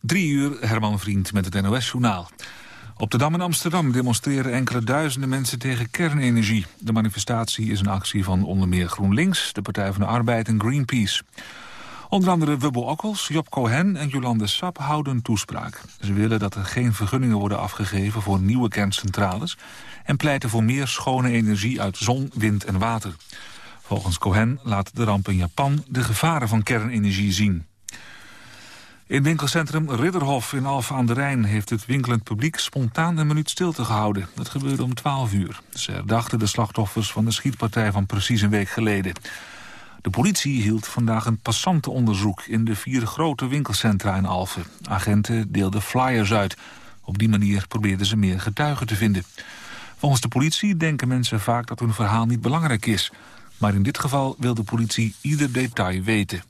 Drie uur, Herman Vriend met het NOS-journaal. Op de Dam in Amsterdam demonstreren enkele duizenden mensen tegen kernenergie. De manifestatie is een actie van onder meer GroenLinks, de Partij van de Arbeid en Greenpeace. Onder andere Wubbel Okkels, Job Cohen en Jolande Sap houden toespraak. Ze willen dat er geen vergunningen worden afgegeven voor nieuwe kerncentrales... en pleiten voor meer schone energie uit zon, wind en water. Volgens Cohen laat de ramp in Japan de gevaren van kernenergie zien. In winkelcentrum Ridderhof in Alphen aan de Rijn... heeft het winkelend publiek spontaan een minuut stilte gehouden. Dat gebeurde om 12 uur. Ze herdachten de slachtoffers van de schietpartij van precies een week geleden. De politie hield vandaag een passantenonderzoek... in de vier grote winkelcentra in Alphen. Agenten deelden flyers uit. Op die manier probeerden ze meer getuigen te vinden. Volgens de politie denken mensen vaak dat hun verhaal niet belangrijk is... Maar in dit geval wil de politie ieder detail weten.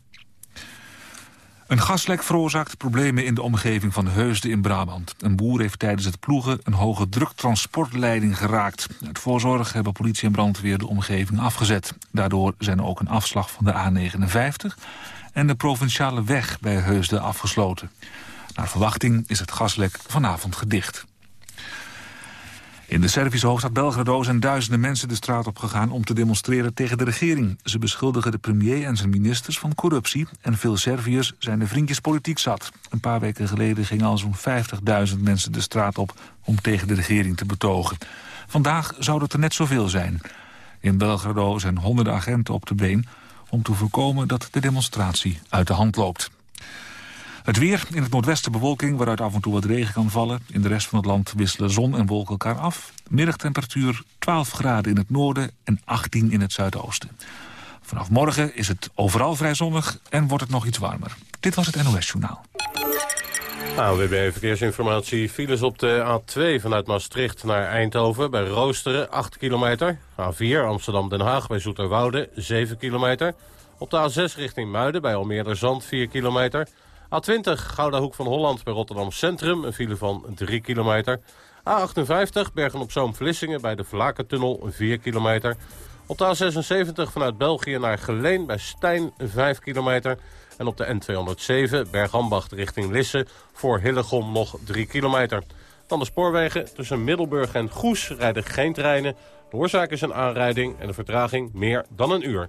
Een gaslek veroorzaakt problemen in de omgeving van Heusden in Brabant. Een boer heeft tijdens het ploegen een hoge druktransportleiding geraakt. Uit voorzorg hebben politie en brandweer de omgeving afgezet. Daardoor zijn ook een afslag van de A59 en de provinciale weg bij Heusden afgesloten. Naar verwachting is het gaslek vanavond gedicht. In de Servische hoofdstad Belgrado zijn duizenden mensen de straat op gegaan om te demonstreren tegen de regering. Ze beschuldigen de premier en zijn ministers van corruptie en veel Serviërs zijn de vriendjespolitiek zat. Een paar weken geleden gingen al zo'n 50.000 mensen de straat op om tegen de regering te betogen. Vandaag zou het er net zoveel zijn. In Belgrado zijn honderden agenten op de been om te voorkomen dat de demonstratie uit de hand loopt. Het weer, in het noordwesten bewolking waaruit af en toe wat regen kan vallen. In de rest van het land wisselen zon en wolken elkaar af. Middagtemperatuur 12 graden in het noorden en 18 in het zuidoosten. Vanaf morgen is het overal vrij zonnig en wordt het nog iets warmer. Dit was het NOS Journaal. AWB Verkeersinformatie. Files op de A2 vanuit Maastricht naar Eindhoven bij Roosteren 8 kilometer. A4 Amsterdam-Den Haag bij Zoeterwoude 7 kilometer. Op de A6 richting Muiden bij Almeerder Zand 4 kilometer. A20 Gouda Hoek van Holland bij Rotterdam Centrum, een file van 3 kilometer. A58 Bergen-op-Zoom-Vlissingen bij de Vlakentunnel, 4 kilometer. Op de A76 vanuit België naar Geleen bij Stijn, 5 kilometer. En op de N207 Bergambacht richting Lisse voor Hillegom nog 3 kilometer. Dan de spoorwegen tussen Middelburg en Goes rijden geen treinen. De oorzaak is een aanrijding en de vertraging meer dan een uur.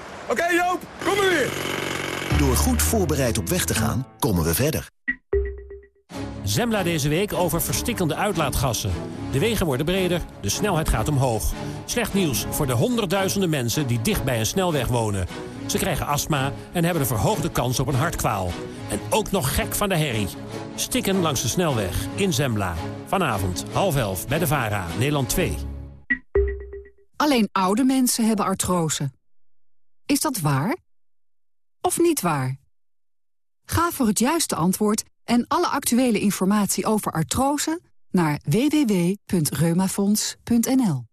Oké Joop, kom maar weer. Door goed voorbereid op weg te gaan, komen we verder. Zembla deze week over verstikkende uitlaatgassen. De wegen worden breder, de snelheid gaat omhoog. Slecht nieuws voor de honderdduizenden mensen die dicht bij een snelweg wonen. Ze krijgen astma en hebben een verhoogde kans op een hartkwaal. En ook nog gek van de herrie. Stikken langs de snelweg in Zembla. Vanavond half elf bij de VARA, Nederland 2. Alleen oude mensen hebben artrose. Is dat waar? Of niet waar? Ga voor het juiste antwoord en alle actuele informatie over artrose naar www.reumafonds.nl.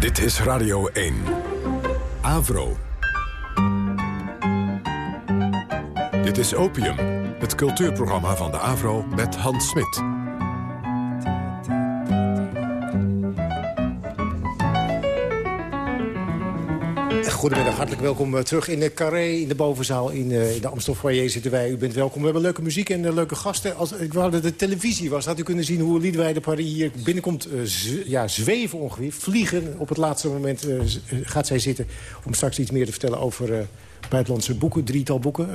Dit is Radio 1. Avro. Dit is Opium, het cultuurprogramma van de AVRO met Hans Smit. Goedemiddag, hartelijk welkom eh, terug in de Carré, in de bovenzaal, in, in de Amstel foyer zitten wij. U bent welkom. We hebben leuke muziek en uh, leuke gasten. Als ik wou dat de televisie was, had u kunnen zien hoe de Paris hier binnenkomt ja, zweven ongeveer. Vliegen. Op het laatste moment gaat zij zitten om straks iets meer te vertellen over buitenlandse boeken, drietal boeken.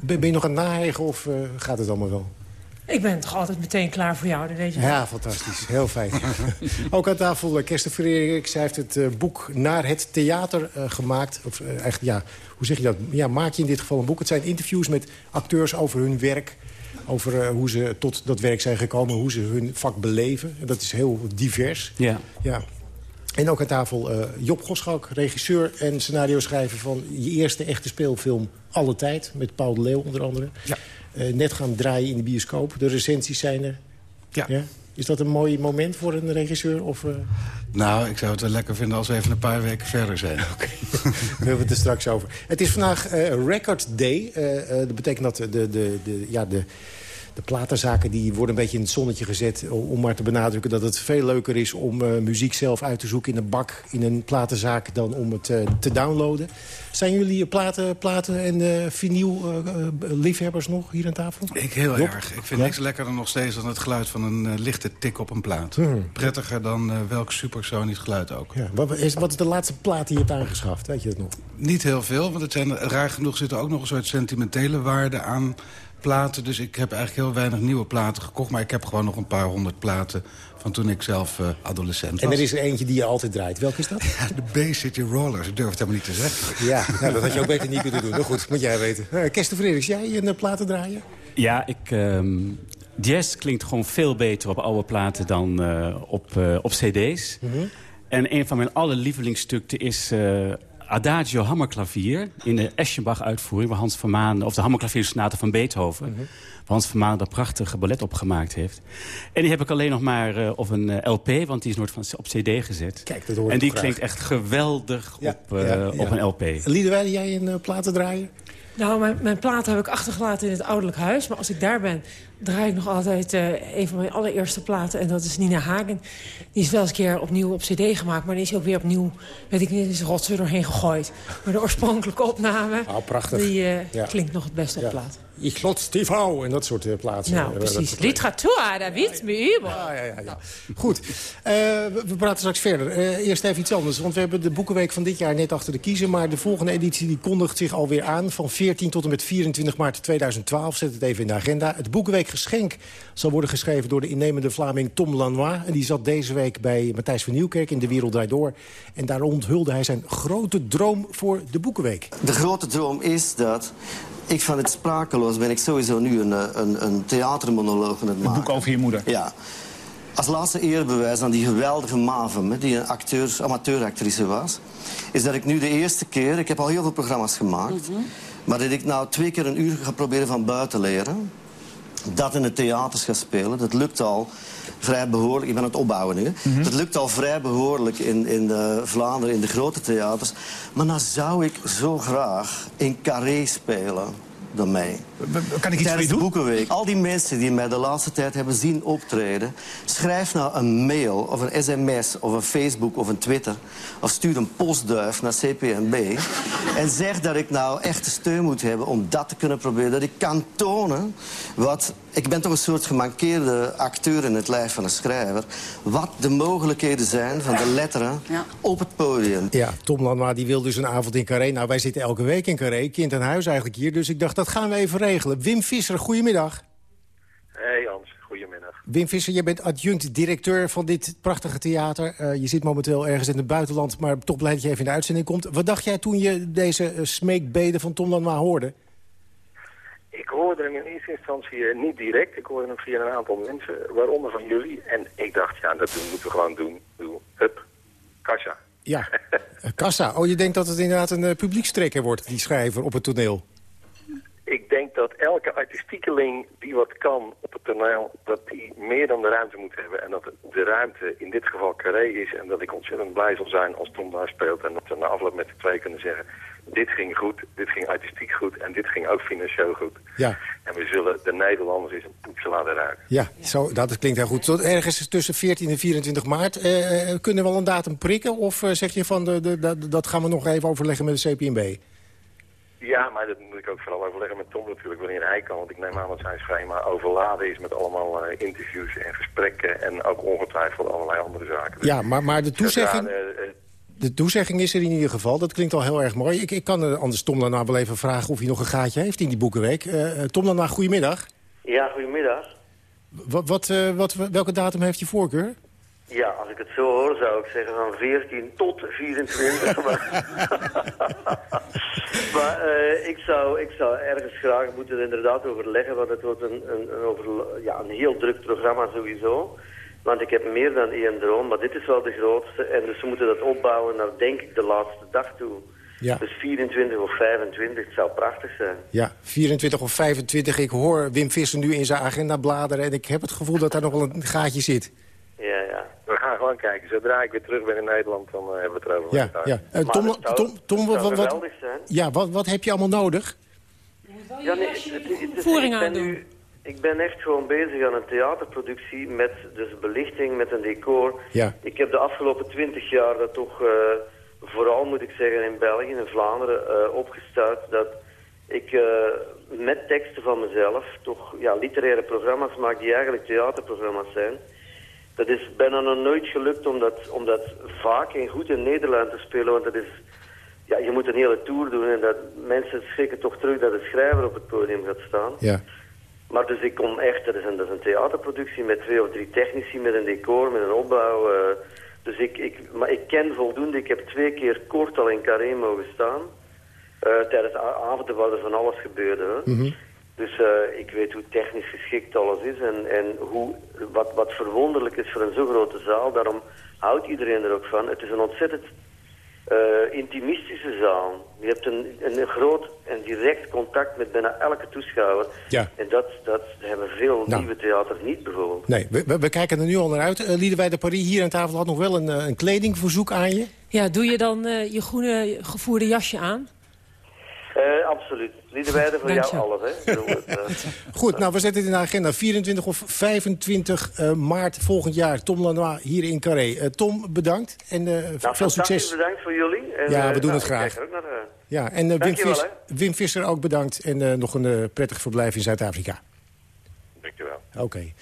Ben je nog aan het nahegen of uh, gaat het allemaal wel? Ik ben toch altijd meteen klaar voor jou, dat weet je Ja, fantastisch. Heel fijn. Ook aan tafel uh, Kersten Vererik. Zij heeft het uh, boek Naar het Theater uh, gemaakt. Of eigenlijk, ja, hoe zeg je dat? Ja, maak je in dit geval een boek. Het zijn interviews met acteurs over hun werk Over hoe ze tot dat werk zijn gekomen, hoe ze hun vak beleven. En dat is heel divers. Ja. ja. En ook aan tafel uh, Job Goschalk, regisseur en scenario schrijver... van je eerste echte speelfilm Alle Tijd, met Paul de Leeuw onder andere. Ja. Uh, net gaan draaien in de bioscoop. De recensies zijn er. Ja. ja? Is dat een mooi moment voor een regisseur? Of, uh... Nou, ik zou het wel lekker vinden als we even een paar weken verder zijn. Oké, okay. we hebben het er straks over. Het is vandaag Record Day. dat betekent dat de, de, de, ja, de de platenzaken die worden een beetje in het zonnetje gezet... om maar te benadrukken dat het veel leuker is om uh, muziek zelf uit te zoeken... in een bak, in een platenzaak, dan om het uh, te downloaden. Zijn jullie platen, platen en uh, vinyl liefhebbers nog hier aan tafel? Ik heel erg. Ik vind ja? niks lekkerder nog steeds dan het geluid van een lichte tik op een plaat. Hmm. Prettiger dan welk supersonisch geluid ook. Ja. Wat, is, wat is de laatste plaat die je hebt aangeschaft? Weet je dat nog? Niet heel veel, want het zijn, raar genoeg zit er ook nog een soort sentimentele waarde aan platen. Dus ik heb eigenlijk heel weinig nieuwe platen gekocht. Maar ik heb gewoon nog een paar honderd platen van toen ik zelf uh, adolescent was. En er is er eentje die je altijd draait. Welke is dat? Ja, de Bay City Rollers. Ik durf het helemaal niet te zeggen. Ja, nou, dat had je ook beter niet kunnen doen. Nou goed, moet jij weten. Uh, Kersten Frederiks, jij een uh, platen draaien? Ja, ik... Um, jazz klinkt gewoon veel beter op oude platen dan uh, op, uh, op cd's. Mm -hmm. En een van mijn allerlievelingsstukken is uh, Adagio hammerklavier in de Eschenbach-uitvoering... waar Hans van Maan, of de hammerklaviersonate van Beethoven... Mm -hmm. waar Hans van Maan dat prachtige ballet op gemaakt heeft. En die heb ik alleen nog maar uh, op een uh, LP, want die is nooit van, op cd gezet. Kijk, dat hoor en die graag. klinkt echt geweldig ja, op, uh, ja, ja. op een LP. Jij een platen draaien? Nou, mijn, mijn platen heb ik achtergelaten in het ouderlijk huis. Maar als ik daar ben, draai ik nog altijd uh, een van mijn allereerste platen. En dat is Nina Hagen. Die is wel eens een keer opnieuw op cd gemaakt. Maar die is ook weer opnieuw, weet ik niet, is rotzooi doorheen gegooid. Maar de oorspronkelijke opname, oh, prachtig. die uh, ja. klinkt nog het beste op ja. plaat. Ik die vrouw en dat soort uh, plaatsen. Nou, precies. Literatuur, daar weet me über. Ja, ja, ja, ja. Goed, we, we, praten straks verder. eerst even iets anders, want we hebben de Boekenweek van dit jaar net achter de kiezen. Maar de volgende editie die kondigt zich alweer aan. Van 14 tot en met 24 maart 2012, zet het even in de agenda. Het Boekenweek geschenk zal worden geschreven door de innemende Vlaming Tom Lanois. En die zat deze week bij Matthijs van Nieuwkerk in De Wereld Draait Door. En daar onthulde hij zijn grote droom voor de Boekenweek. De grote droom is dat ik van het sprakeloos ben ik sowieso nu een, een, een theatermonoloog aan het maken. Een boek over je moeder? Ja. Als laatste eerbewijs aan die geweldige Mavem, die een acteur, amateuractrice was... is dat ik nu de eerste keer... Ik heb al heel veel programma's gemaakt... Mm -hmm. maar dat ik nou twee keer een uur ga proberen van buiten leren... dat in het theaters ga spelen, dat lukt al vrij behoorlijk. Ik ben aan het opbouwen nu. Mm -hmm. Dat lukt al vrij behoorlijk in, in de Vlaanderen, in de grote theaters. Maar dan zou ik zo graag in Carré spelen dan mij. Kan ik iets Tijdens de Boekenweek. Al die mensen die mij de laatste tijd hebben zien optreden... schrijf nou een mail of een sms of een Facebook of een Twitter... of stuur een postduif naar CPNB... en zeg dat ik nou echt de steun moet hebben om dat te kunnen proberen. Dat ik kan tonen wat... Ik ben toch een soort gemankeerde acteur in het lijf van een schrijver. Wat de mogelijkheden zijn van de letteren ja. op het podium. Ja, Tom Lanois die wil dus een avond in Carré. Nou, wij zitten elke week in Carré, kind aan huis eigenlijk hier. Dus ik dacht, dat gaan we even regelen. Wim Visser, goedemiddag. Hey Hans, goedemiddag. Wim Visser, je bent adjunct-directeur van dit prachtige theater. Uh, je zit momenteel ergens in het buitenland, maar toch blij dat je even in de uitzending komt. Wat dacht jij toen je deze uh, smeekbeden van Tom Lanois hoorde? Ik hoorde hem in eerste instantie niet direct. Ik hoorde hem via een aantal mensen, waaronder van jullie. En ik dacht, ja, dat moeten we gewoon doen. Doe, hup, kassa. Ja, kassa. Oh, je denkt dat het inderdaad een uh, publiekstrekker wordt, die schrijver op het toneel? Ik denk dat elke artistiekeling die wat kan op het toneel, dat die meer dan de ruimte moet hebben. En dat de ruimte in dit geval carré is. En dat ik ontzettend blij zal zijn als Tom daar speelt. En dat we na afloop met de twee kunnen zeggen, dit ging goed, dit ging artistiek goed en dit ging ook financieel goed. Ja. En we zullen de Nederlanders eens een poepje laten ruiken. Ja, zo, dat klinkt heel goed. Tot ergens tussen 14 en 24 maart. Eh, kunnen we al een datum prikken? Of uh, zeg je van, de, de, de, dat gaan we nog even overleggen met de CPNB? Ja, maar dat moet ik ook vooral overleggen met Tom natuurlijk wanneer hij kan. Want ik neem aan dat zijn schema overladen is met allemaal uh, interviews en gesprekken. En ook ongetwijfeld allerlei andere zaken. Ja, maar, maar de toezegging... Dus, uh, uh, de toezegging is er in ieder geval. Dat klinkt al heel erg mooi. Ik, ik kan anders Tom daarna wel even vragen of hij nog een gaatje heeft in die boekenweek. Uh, Tom daarna, goedemiddag. Ja, goedemiddag. Wat, wat, uh, wat, welke datum heeft je voorkeur? Ja, als ik het zo hoor zou ik zeggen van 14 tot 24. maar maar eh, ik, zou, ik zou ergens graag moeten inderdaad overleggen, want het wordt een, een, een, over, ja, een heel druk programma sowieso. Want ik heb meer dan één droom, maar dit is wel de grootste. En dus we moeten dat opbouwen naar denk ik de laatste dag toe. Ja. Dus 24 of 25, het zou prachtig zijn. Ja, 24 of 25. Ik hoor Wim Visser nu in zijn agenda bladeren... en ik heb het gevoel dat daar nog wel een gaatje zit. Ja, ja. We gaan gewoon kijken. Zodra ik weer terug ben in Nederland, dan uh, hebben we het erover. Ja, ja. Uh, Tom, Maar het zou- Tom, wat, ja, wat, wat heb je allemaal nodig? Ja, nee, het- het- het is- voering ik ben aandoen. nu- Ik ben echt gewoon bezig aan een theaterproductie met dus belichting, met een decor. Ja. Ik heb de afgelopen twintig jaar dat toch, eh, vooral moet ik zeggen in België en Vlaanderen, eh opgestuurd dat ik eh, met teksten van mezelf toch ja, literaire programma's maak die eigenlijk theaterprogramma's zijn. Dat is bijna nog nooit gelukt om dat, om dat vaak en goed in Nederland te spelen, want dat is ja, je moet een hele tour doen en dat mensen schrikken toch terug dat de schrijver op het podium gaat staan. Ja. Maar dus ik kom echt, dat is een, dat is een theaterproductie met twee of drie technici, met een decor, met een opbouw. eh. dus ik, ik, maar ik ken voldoende, ik heb twee keer kort al in Carré mogen staan. eh, tijdens avonden waar er van alles gebeurde. Hè. Mhm. Dus eh, ik weet hoe technisch geschikt alles is en, en hoe, wat, wat verwonderlijk is voor een zo grote zaal. Daarom houdt iedereen er ook van. Het is een ontzettend eh, intimistische zaal. Je hebt een, een groot en direct contact met bijna elke toeschouwer. Ja. En dat, dat hebben veel Nou. nieuwe theaters niet bijvoorbeeld. Nee, we, we, kijken er nu al naar uit. Uh, Liedewij de Paris hier aan tafel had nog wel een, eh, een kledingverzoek aan je. Ja, doe je dan eh, je groene gevoerde jasje aan? Eh, absoluut. Liederwijde voor Dank jou alles, hè. Eh, Goed, nou, we zetten het in de agenda. 24 of 25 eh, maart volgend jaar. Tom Lanois hier in Carré. Eh, Tom, bedankt en eh, nou, veel succes. bedankt voor jullie. En, Ja, we doen nou, het ik graag. ook naar. Ja, en Wim, Dankjewel, Vis- Wim Visser ook bedankt. En eh, nog een prettig verblijf in Zuid-Afrika. Dankjewel. Oké.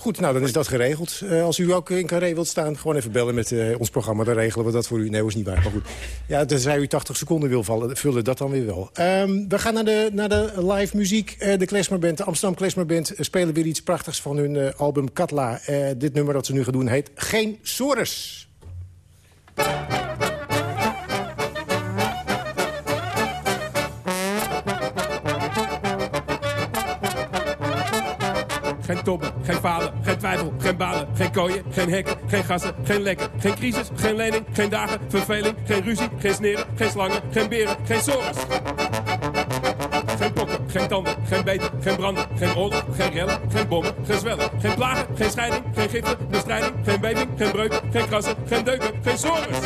Goed, nou dan is dat geregeld. Eh, als u ook in Carré wilt staan, gewoon even bellen met eh, ons programma. Dan regelen we dat voor u. Nee, dat is niet waar. Maar goed. Ja, tenzij u 80 seconden wil vallen, vullen dat dan weer wel. Ehm, we gaan naar de, naar de live muziek. Eh, de Klesmerband, de Amsterdam Klesmerband... eh, spelen weer iets prachtigs van hun album Katla. Dit nummer dat ze nu gaan doen heet Geen Sores. Geen tobben, geen falen, geen twijfel, geen balen, geen kooien, geen hekken, geen gassen, geen lekken, geen crisis, geen lening, geen dagen, verveling, geen ruzie, geen sneren, geen slangen, geen beren, geen sores. Geen pokken, geen tanden, geen beten, geen branden, geen oorlog, geen rellen, geen bommen, geen zwellen, geen plagen, geen scheiding, geen giften, bestrijding, geen beving, geen breuk, geen krassen, geen deuken, geen sores.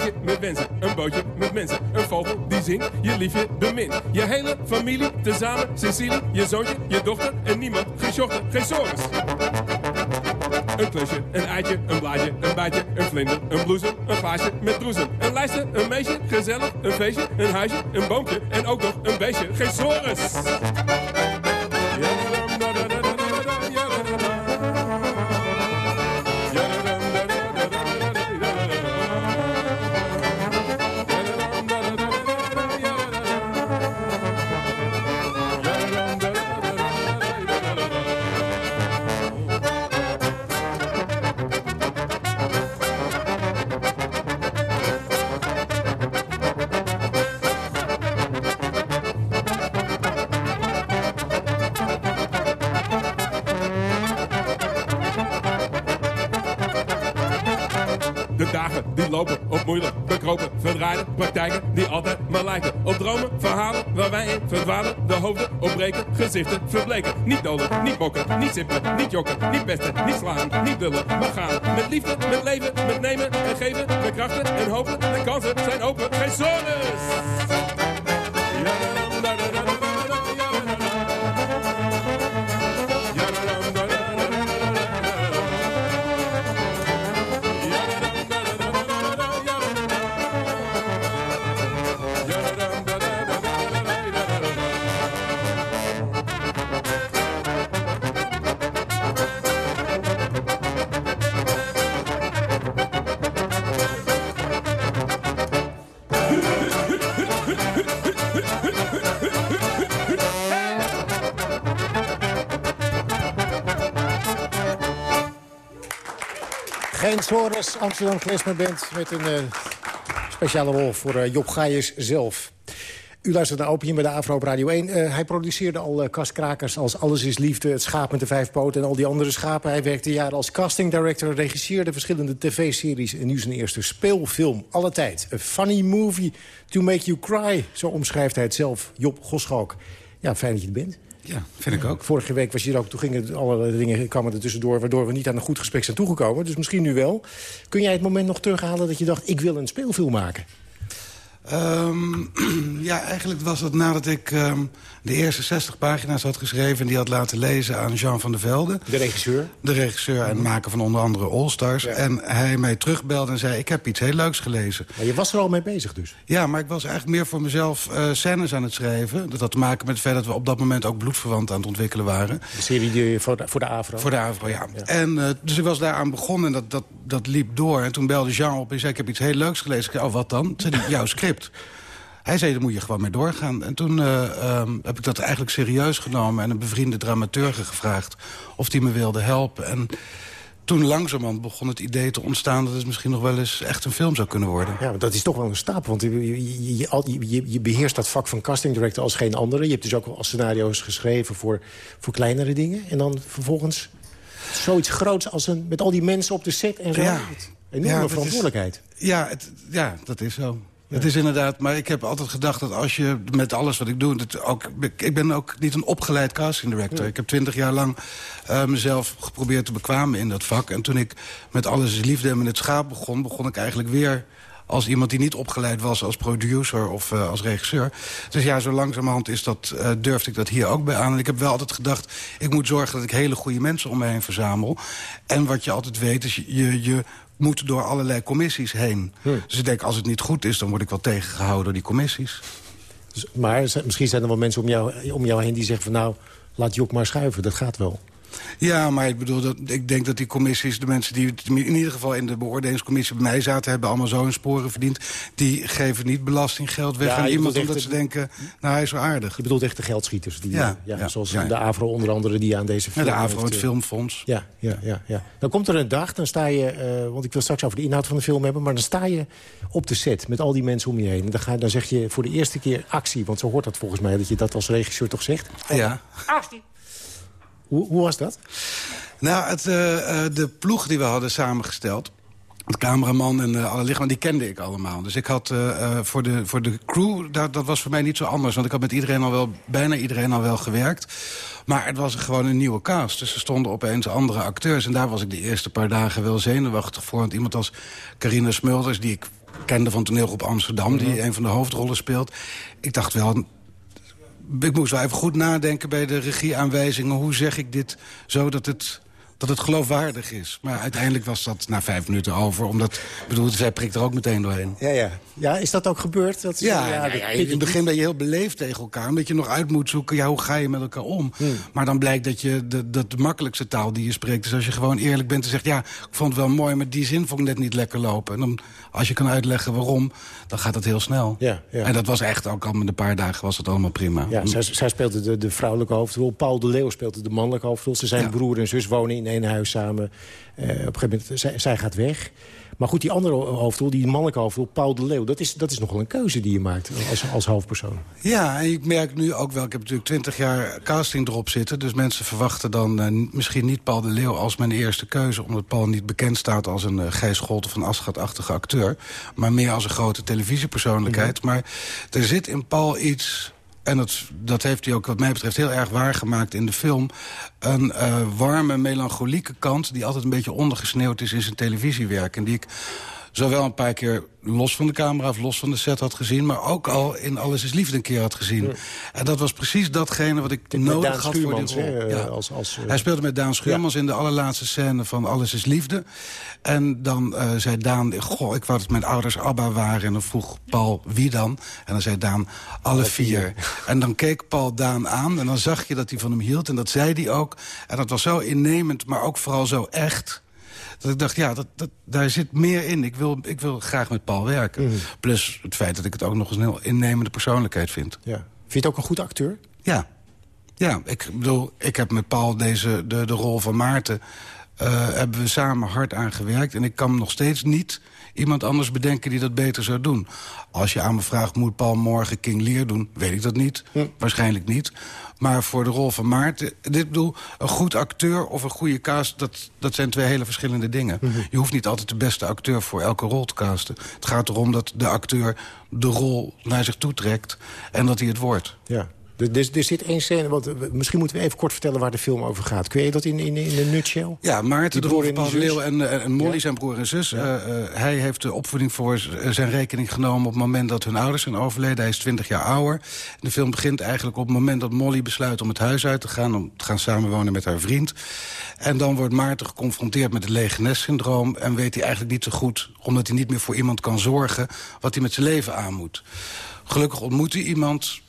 Lijstje met wensen, een bootje met mensen, een vogel die zingt, je liefje bemint. Je hele familie tezamen, Cecilie, je zoontje, je dochter en niemand, geen sjochten, geen sores. Een klusje, een eitje, een blaadje, een bijtje, een vlinder, een bloesem, een glaasje met droezen. Een lijster, een meisje, gezellig, een feestje, een huisje, een boompje en ook nog een beestje, geen sores. Bekropen, verdraaide praktijken die altijd maar lijken. Op dromen, verhalen waar wij in verdwalen. De hoofden opbreken, gezichten verbleken. Niet dolen, niet mokken, niet sippen, niet jokken, niet pesten, niet slaan, niet dullen, maar gaan. Met liefde, met leven, met nemen en geven, met krachten en hopen. De kansen zijn open, geen zones. En Sores, Amsterdam Klesmer Band... met een uh, speciale rol voor uh, Job Gaiers zelf. U luistert naar Opium bij de Afro op Radio 1. Uh, hij produceerde al kastkrakers als Alles is Liefde, Het Schaap met de Vijf Poten... en al die andere schapen. Hij werkte jaren als casting director, regisseerde verschillende tv-series... en nu zijn eerste speelfilm, alle tijd. A funny movie to make you cry, zo omschrijft hij het zelf. Job Goschalk. Ja, fijn dat je er bent. Ja, vind ik ook. Vorige week was je er ook, toen gingen alle dingen kwamen er tussendoor... waardoor we niet aan een goed gesprek zijn toegekomen. Dus misschien nu wel. Kun jij het moment nog terughalen dat je dacht... ik wil een speelfilm maken? Um, ja, eigenlijk was het nadat ik um, de eerste 60 pagina's had geschreven... en die had laten lezen aan Jean van der Velde. De regisseur? De regisseur en maker van onder andere All Stars. Ja. En hij mij terugbelde en zei, ik heb iets heel leuks gelezen. Maar je was er al mee bezig dus? Ja, maar ik was eigenlijk meer voor mezelf uh, scènes aan het schrijven. Dat had te maken met het feit dat we op dat moment ook bloedverwant aan het ontwikkelen waren. De serie die, voor, de, voor de Avro? Voor de Avro, ja. ja. En, uh, dus ik was daaraan begonnen en dat, dat, dat liep door. En toen belde Jean op en zei, ik heb iets heel leuks gelezen. Ik zei, oh, wat dan? Zei jouw script. Hij zei, daar moet je gewoon mee doorgaan. En toen uh, um, heb ik dat eigenlijk serieus genomen... en een bevriende dramaturge gevraagd of die me wilde helpen. En toen langzamerhand begon het idee te ontstaan... dat het misschien nog wel eens echt een film zou kunnen worden. Ja, maar dat is toch wel een stap. Want je, je, je, je, beheerst dat vak van casting director als geen andere. Je hebt dus ook al scenario's geschreven voor, voor kleinere dingen. En dan vervolgens zoiets groots als een... met al die mensen op de set en zo. Ja. Enorme ja, verantwoordelijkheid. Is, ja, het, ja, dat is zo. Het is inderdaad, maar ik heb altijd gedacht dat als je met alles wat ik doe... Dat ook, ik ben ook niet een opgeleid casting director. Ik heb twintig jaar lang uh, mezelf geprobeerd te bekwamen in dat vak. En toen ik met Alles is Liefde en met het schaap begon... begon ik eigenlijk weer als iemand die niet opgeleid was als producer of uh, als regisseur. Dus ja, zo langzamerhand is dat, uh, durfde ik dat hier ook bij aan. En ik heb wel altijd gedacht, ik moet zorgen dat ik hele goede mensen om me heen verzamel. En wat je altijd weet is, je, je moet door allerlei commissies heen. Dus ik denk, als het niet goed is, dan word ik wel tegengehouden door die commissies. Dus, maar misschien zijn er wel mensen om jou, om jou heen die zeggen van... nou, laat Job maar schuiven, dat gaat wel. Ja, maar ik bedoel, dat, ik denk dat die commissies... de mensen die in ieder geval in de beoordelingscommissie bij mij zaten... hebben allemaal zo hun sporen verdiend. Die geven niet belastinggeld weg ja, aan iemand omdat de, ze denken... nou, hij is wel aardig. Je bedoelt echt de geldschieters. Die, ja, ja, zoals de AVRO onder andere die aan deze film... Ja, de AVRO, het Filmfonds. Ja, ja, ja, ja. Dan komt er een dag, dan sta je... Uh, want ik wil straks over de inhoud van de film hebben... maar dan sta je op de set met al die mensen om je heen. En dan, ga, dan zeg je voor de eerste keer actie. Want zo hoort dat volgens mij, dat je dat als regisseur toch zegt. Ja. Actie. Hoe, hoe was dat? Nou, het, uh, de ploeg die we hadden samengesteld... De cameraman en uh, alle lichamen, die kende ik allemaal. Dus ik had uh, voor, de, voor de crew, dat, dat was voor mij niet zo anders. Want ik had met iedereen al wel, bijna iedereen al wel gewerkt. Maar het was gewoon een nieuwe cast. Dus er stonden opeens andere acteurs. En daar was ik de eerste paar dagen wel zenuwachtig voor. Want iemand als Carina Smulders, die ik kende van toneel op Amsterdam... die mhm. een van de hoofdrollen speelt. Ik dacht wel, ik moest wel even goed nadenken bij de regieaanwijzingen. Hoe zeg ik dit zo dat het dat het geloofwaardig is. Maar uiteindelijk was dat na vijf minuten over. Omdat, bedoel, zij prikt er ook meteen doorheen. Ja, ja. ja is dat ook gebeurd? Dat ja, ja, ja, in het begin ben je heel beleefd tegen elkaar. Omdat je nog uit moet zoeken, ja, hoe ga je met elkaar om? Hmm. Maar dan blijkt dat je de, dat de makkelijkste taal die je spreekt... is als je gewoon eerlijk bent en zegt... ja, ik vond het wel mooi, maar die zin vond ik net niet lekker lopen. En dan, als je kan uitleggen waarom, dan gaat het heel snel. Ja, ja. En dat was echt ook al met een paar dagen was het allemaal prima. Ja, zij, zij speelde de, de vrouwelijke hoofdrol. Paul de Leeuw speelde de mannelijke hoofdrol. Ze zijn broer en zus wonen in één huis samen. Uh, op een gegeven moment, zij, zij, gaat weg. Maar goed, die andere hoofdrol, die mannelijke hoofdrol, Paul de Leeuw... dat is, dat is nogal een keuze die je maakt als, als hoofdpersoon. Ja, en ik merk nu ook wel... ik heb natuurlijk twintig jaar casting erop zitten... dus mensen verwachten dan uh, misschien niet Paul de Leeuw als mijn eerste keuze... omdat Paul niet bekend staat als een uh, Gijs Scholte van Aschat-achtige acteur... maar meer als een grote televisiepersoonlijkheid. Mhm. Maar er zit in Paul iets en dat, dat heeft hij ook wat mij betreft heel erg waargemaakt in de film... een uh, warme, melancholieke kant die altijd een beetje ondergesneeuwd is in zijn televisiewerk. En die ik zowel een paar keer los van de camera of los van de set had gezien... maar ook al in Alles is Liefde een keer had gezien. En dat was precies datgene wat ik nodig had voor die rol. Ja. Als, als, uh... Hij speelde met Daan Schuurmans in de allerlaatste scène van Alles is Liefde. En dan uh, zei Daan, goh, ik wou dat mijn ouders Abba waren. En dan vroeg Paul, wie dan? En dan zei Daan, alle, vier. En dan keek Paul Daan aan en dan zag je dat hij van hem hield. En dat zei hij ook. En dat was zo innemend, maar ook vooral zo echt... Dat ik dacht, ja, dat, dat, daar zit meer in. Ik wil, ik wil graag met Paul werken. Mhm. Plus het feit dat ik het ook nog eens een heel innemende persoonlijkheid vind. Ja. Vind je het ook een goed acteur? Ja. Ja, ik bedoel, ik heb met Paul deze, de, de rol van Maarten... eh, hebben we samen hard aan gewerkt. En ik kan nog steeds niet iemand anders bedenken die dat beter zou doen. Als je aan me vraagt, moet Paul morgen King Lear doen? Weet ik dat niet. Waarschijnlijk niet. Maar voor de rol van Maarten... Dit bedoel, een goed acteur of een goede cast... dat, dat zijn twee hele verschillende dingen. Je hoeft niet altijd de beste acteur voor elke rol te casten. Het gaat erom dat de acteur de rol naar zich toe trekt... en dat hij het wordt. Ja. Er, er, zit één scène, want misschien moeten we even kort vertellen waar de film over gaat. Kun je dat in, in, in een nutshell? Ja, Maarten, de van broer en Paul Leeuw zus? en, eh, en Molly, zijn broer en zus. Eh, eh, hij heeft de opvoeding voor zijn rekening genomen... op het moment dat hun ouders zijn overleden. Hij is 20 jaar ouder. De film begint eigenlijk op het moment dat Molly besluit om het huis uit te gaan... om te gaan samenwonen met haar vriend. En dan wordt Maarten geconfronteerd met het lege en weet hij eigenlijk niet zo goed, omdat hij niet meer voor iemand kan zorgen... wat hij met zijn leven aan moet. Gelukkig ontmoet hij iemand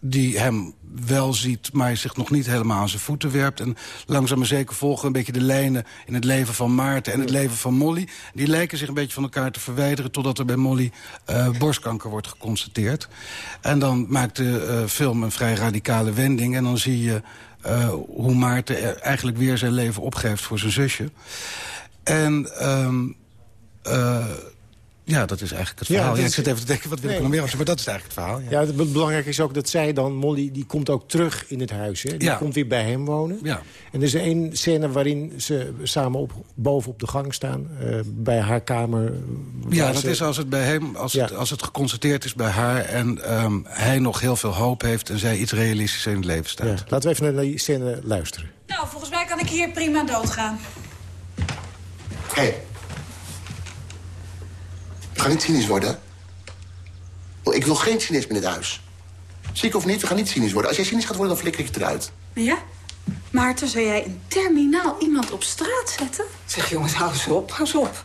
die hem wel ziet, maar zich nog niet helemaal aan zijn voeten werpt. En langzaam maar zeker volgen een beetje de lijnen in het leven van Maarten en het leven van Molly. Die lijken zich een beetje van elkaar te verwijderen... totdat er bij Molly eh, borstkanker wordt geconstateerd. En dan maakt de eh, film een vrij radicale wending. En dan zie je eh, hoe Maarten eigenlijk weer zijn leven opgeeft voor zijn zusje. En... ehm, eh, ja, dat is eigenlijk het verhaal. Ja, is- ik zit even te denken, wat wil ik er nog meer over? Maar dat is eigenlijk het verhaal. Ja. Ja, het belangrijk is ook dat zij dan, Molly, die komt ook terug in het huis. Hè? Die Ja. komt weer bij hem wonen. Ja. En er is één scène waarin ze samen op, boven op de gang staan. eh, bij haar kamer. Ja, dat ze- is als het bij hem, als, Ja. het, als het geconstateerd is bij haar... en ehm, hij nog heel veel hoop heeft en zij iets realistisch in het leven staat. Ja. Laten we even naar die scène luisteren. Nou, volgens mij kan ik hier prima doodgaan. Hé. We gaan niet cynisch worden. Ik wil geen cynisme in dit huis. Ziek of niet, we gaan niet cynisch worden. Als jij cynisch gaat worden, dan flikker ik het eruit. Ja? Maarten, zou jij een terminaal iemand op straat zetten? Zeg jongens, hou eens op, hou eens op.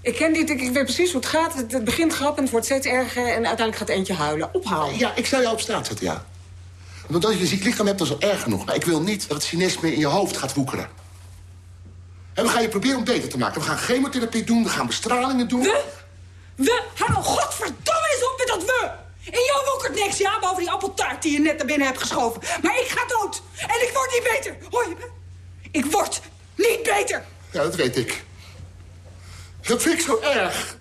Ik ken dit, ik, ik weet precies hoe het gaat. Het, het begint grappig, het wordt steeds erger... en uiteindelijk gaat eentje huilen. Ophouden. Ja, ik zou jou op straat zetten, ja. Want als je een ziek lichaam hebt, dat is al erg genoeg. Maar ik wil niet dat het cynisme in je hoofd gaat woekeren. En we gaan je proberen om beter te maken. We gaan chemotherapie doen, we gaan bestralingen doen. We? Hou nou godverdomme eens op met dat we! In jou woekert niks, ja, behalve die appeltaart die je net naar binnen hebt geschoven. Maar ik ga dood. En ik word niet beter. Hoor je me? Ik word niet beter. Ja, dat weet ik. Dat vind ik zo erg.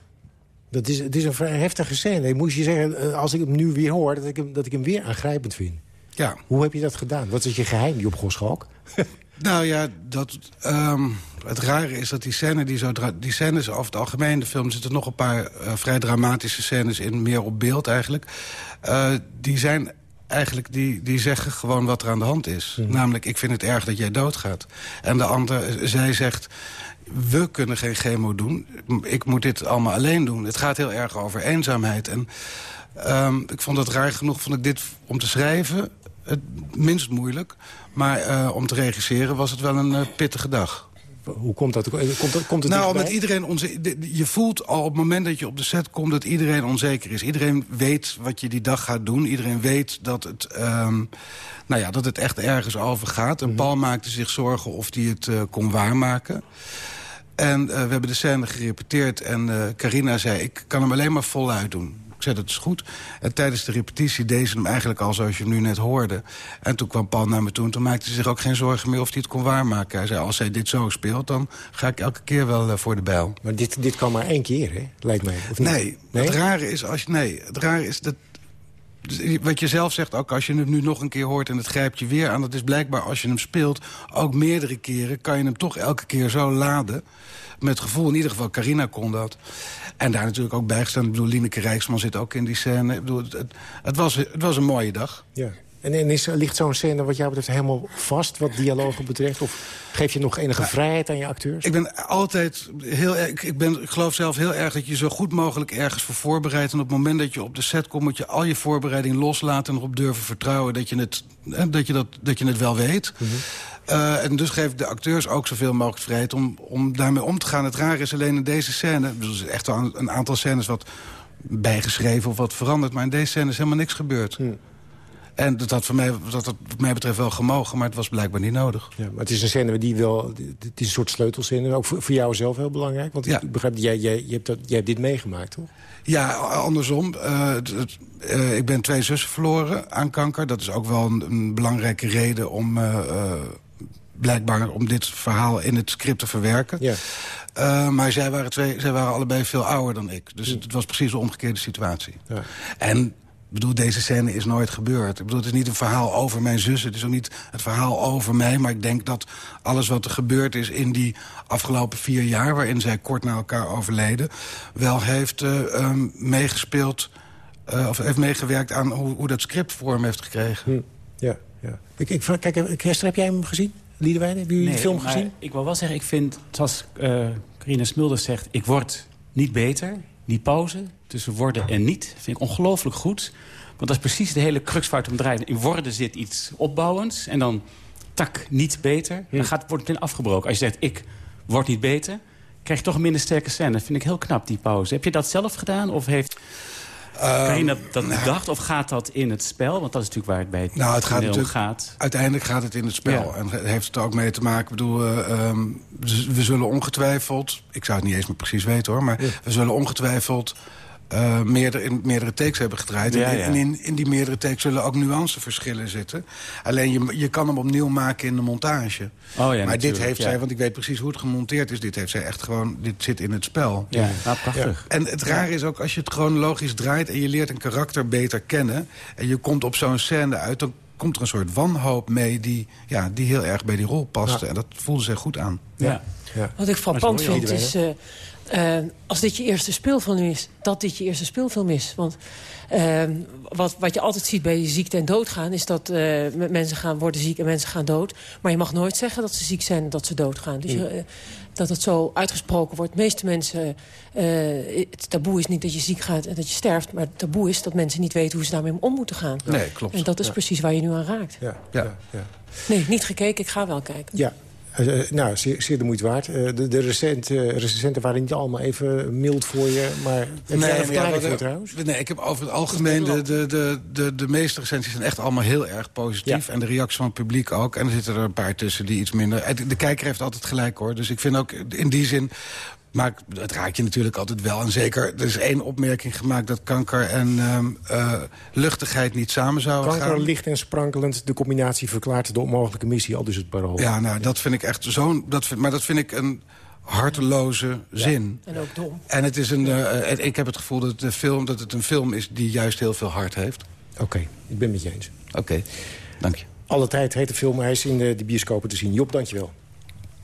Dat is, het is een vrij heftige scène. Ik moest je zeggen, eh, als ik hem nu weer hoor... dat ik hem, dat ik hem weer aangrijpend vind. Ja. Hoe heb je dat gedaan? Wat is je geheim, Job Goschalk? Nou ja, dat, ehm, het rare is dat die scène, die, zo die scènes over het algemeen... de film zitten nog een paar eh, vrij dramatische scènes in, meer op beeld eigenlijk. Eh, die zijn eigenlijk, die, die zeggen gewoon wat er aan de hand is. Namelijk, ik vind het erg dat jij doodgaat. En de andere, zij zegt, we kunnen geen chemo doen. Ik moet dit allemaal alleen doen. Het gaat heel erg over eenzaamheid. En ehm, ik vond het raar genoeg, vond ik dit om te schrijven... het minst moeilijk. Maar eh, om te regisseren was het wel een eh, pittige dag. Hoe komt dat? Komt, dat, komt het nou, omdat iedereen onze, de- je voelt al op het moment dat je op de set komt... dat iedereen onzeker is. Iedereen weet wat je die dag gaat doen. Iedereen weet dat het, ehm, nou ja, dat het echt ergens over gaat. En Paul maakte zich zorgen of hij het eh, kon waarmaken. En we hebben de scène gerepeteerd en Carina zei... ik kan hem alleen maar voluit doen. Is goed. En tijdens de repetitie deed ze hem eigenlijk al zoals je hem nu net hoorde. En toen kwam Paul naar me toe en toen maakte hij zich ook geen zorgen meer... of hij het kon waarmaken. Hij zei, als zij dit zo speelt, dan ga ik elke keer wel eh, voor de bijl. Maar dit, dit kan maar één keer, hè? Lijkt mij. Of niet? Nee, het rare is, als je, nee, het rare is dat... Wat je zelf zegt, ook als je hem nu nog een keer hoort en het grijpt je weer aan... dat is blijkbaar als je hem speelt, ook meerdere keren... kan je hem toch elke keer zo laden. Met gevoel, in ieder geval, Carina kon dat. En daar natuurlijk ook bijgestaan. Ik bedoel, Lineke Rijksman zit ook in die scène. Ik bedoel, het, het, was, het was een mooie dag. Ja. En, en is, ligt zo'n scène wat jou betreft helemaal vast, wat dialogen betreft? Of geef je nog enige vrijheid aan je acteurs? Ik ben altijd heel erg, ik, ben, ik geloof zelf heel erg dat je zo goed mogelijk ergens voor voorbereidt. En op het moment dat je op de set komt, moet je al je voorbereiding loslaten en erop durven vertrouwen dat je het, dat je dat, dat je het wel weet. Uh, en dus geef ik de acteurs ook zoveel mogelijk vrijheid om, om daarmee om te gaan. Het rare is alleen in deze scène, er is echt wel een, aantal scènes wat bijgeschreven of wat veranderd. Maar in deze scène is helemaal niks gebeurd. En dat had voor mij, dat had wat mij betreft wel gemogen, maar het was blijkbaar niet nodig. Ja, maar het is een scène die wel, het is een soort sleutelscène. Ook voor, voor jou zelf heel belangrijk. Want ik begrijp, jij, jij, jij, hebt dat, jij hebt dit meegemaakt, toch? Ja, andersom. Uh, het, uh, ik ben twee zussen verloren aan kanker. Dat is ook wel een, een belangrijke reden om uh, blijkbaar om dit verhaal in het script te verwerken. Ja. Uh, maar zij waren, twee, zij waren allebei veel ouder dan ik. Dus het, het was precies de omgekeerde situatie. Ja. En ik bedoel, deze scène is nooit gebeurd. Ik bedoel, het is niet een verhaal over mijn zus. Het is ook niet het verhaal over mij. Maar ik denk dat alles wat er gebeurd is in die afgelopen vier jaar... waarin zij kort na elkaar overleden... wel heeft uh, um, meegespeeld... Uh, of heeft meegewerkt aan hoe, hoe dat script vorm heeft gekregen. Hm. Ja, ja. Ik, ik, kijk, Kester, heb jij hem gezien? Liedewijn, hebben jullie nee, de film gezien? Ik wil wel zeggen, ik vind, zoals uh, Carina Smulders zegt... ik word niet beter. Die pauze tussen worden en niet vind ik ongelooflijk goed. Want dat is precies de hele cruxfout om draaien. In worden zit iets opbouwends en dan tak, niet beter. Dan gaat, wordt het meteen afgebroken. Als je zegt, ik word niet beter, krijg je toch een minder sterke scène. Dat vind ik heel knap, die pauze. Heb je dat zelf gedaan of heeft... Kan je dat, dat bedacht of gaat dat in het spel? Want dat is natuurlijk waar het bij het, nou, het gaat om natuurlijk, gaat. Uiteindelijk gaat het in het spel. Ja. En heeft het er ook mee te maken... Ik bedoel, uh, um, we zullen ongetwijfeld... Ik zou het niet eens meer precies weten hoor... maar ja. we zullen ongetwijfeld... Uh, meerdere, in meerdere takes hebben gedraaid. Ja, en, ja. in, in die meerdere takes zullen ook nuanceverschillen zitten. Alleen je, je kan hem opnieuw maken in de montage. Oh, ja, maar dit heeft ja. zij, want ik weet precies hoe het gemonteerd is... dit heeft zij echt gewoon, dit zit in het spel. Ja, nou, prachtig. En het rare is ook, als je het chronologisch draait... en je leert een karakter beter kennen... en je komt op zo'n scène uit... dan komt er een soort wanhoop mee die, ja, die heel erg bij die rol paste. Ja. En dat voelde zich goed aan. Ja. Ja. Wat ik frappant vind is... Uh, uh, als dit je eerste speelfilm is, dat dit je eerste speelfilm is. Want uh, wat, wat je altijd ziet bij ziekte en doodgaan... is dat uh, mensen gaan worden ziek en mensen gaan dood. Maar je mag nooit zeggen dat ze ziek zijn en dat ze doodgaan. Dus uh, dat het zo uitgesproken wordt. De meeste mensen... Uh, het taboe is niet dat je ziek gaat en dat je sterft... maar het taboe is dat mensen niet weten hoe ze daarmee om moeten gaan. Nee, klopt. En dat is Ja. precies waar je nu aan raakt. Ja, Ja. ja. ja. Nee, niet gekeken, ik ga wel kijken. Ja, eh, eh, nou, zeer, zeer de moeite waard. Eh, de de recent, eh, recensenten waren niet allemaal even mild voor je. Maar heb jij Nee, verklaring ja, voor trouwens? Nee, ik heb over het algemeen... De, de, de, de, de meeste recensies zijn echt allemaal heel erg positief. En de reactie van het publiek ook. En er zitten er een paar tussen die iets minder... De kijker heeft altijd gelijk, hoor. Dus ik vind ook in die zin... Maar het raakt je natuurlijk altijd wel. En zeker, er is één opmerking gemaakt... dat kanker en ehm, eh, luchtigheid niet samen zouden Kanker, gaan. licht en sprankelend. De combinatie verklaart de onmogelijke missie. Al dus het parool. Ja, nou, dat vind ik echt zo'n... dat vind- Maar dat vind ik een harteloze zin. En ook dom. En het is een, eh, en ik heb het gevoel dat, de film, dat het een film is die juist heel veel hart heeft. Oké, ik ben het met je eens. Oké, dank je. Alle tijd heet de film. Hij is in de, de bioscopen te zien. Job, dankjewel.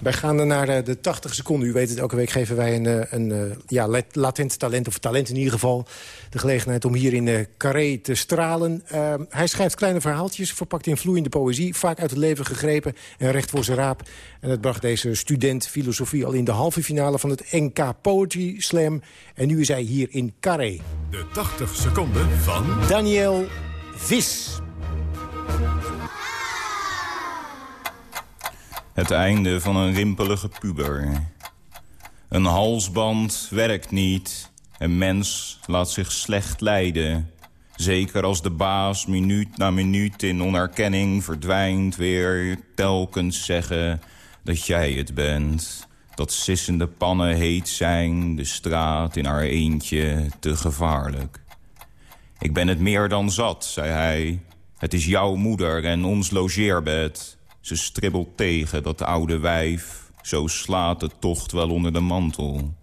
Wij gaan dan naar eh, de 80 seconden. U weet het, elke week geven wij een, eh, een eh, ja, lat- latent talent, of talent in ieder geval... de gelegenheid om hier in Carré te stralen. Uh, hij schrijft kleine verhaaltjes, verpakt in vloeiende poëzie... vaak uit het leven gegrepen en recht voor zijn raap. En dat bracht deze student filosofie al in de halve finale... van het NK Poetry Slam. En nu is hij hier in Carré. De 80 seconden van... Daniel Vis. Het einde van een rimpelige puber. Een halsband werkt niet. Een mens laat zich slecht leiden. Zeker als de baas minuut na minuut in onerkenning verdwijnt weer. Telkens zeggen dat jij het bent. Dat sissende pannen heet zijn, de straat in haar eentje te gevaarlijk. Ik ben het meer dan zat, zei hij. Het is jouw moeder en ons logeerbed. Ze stribbelt tegen dat oude wijf. Zo slaat de tocht wel onder de mantel.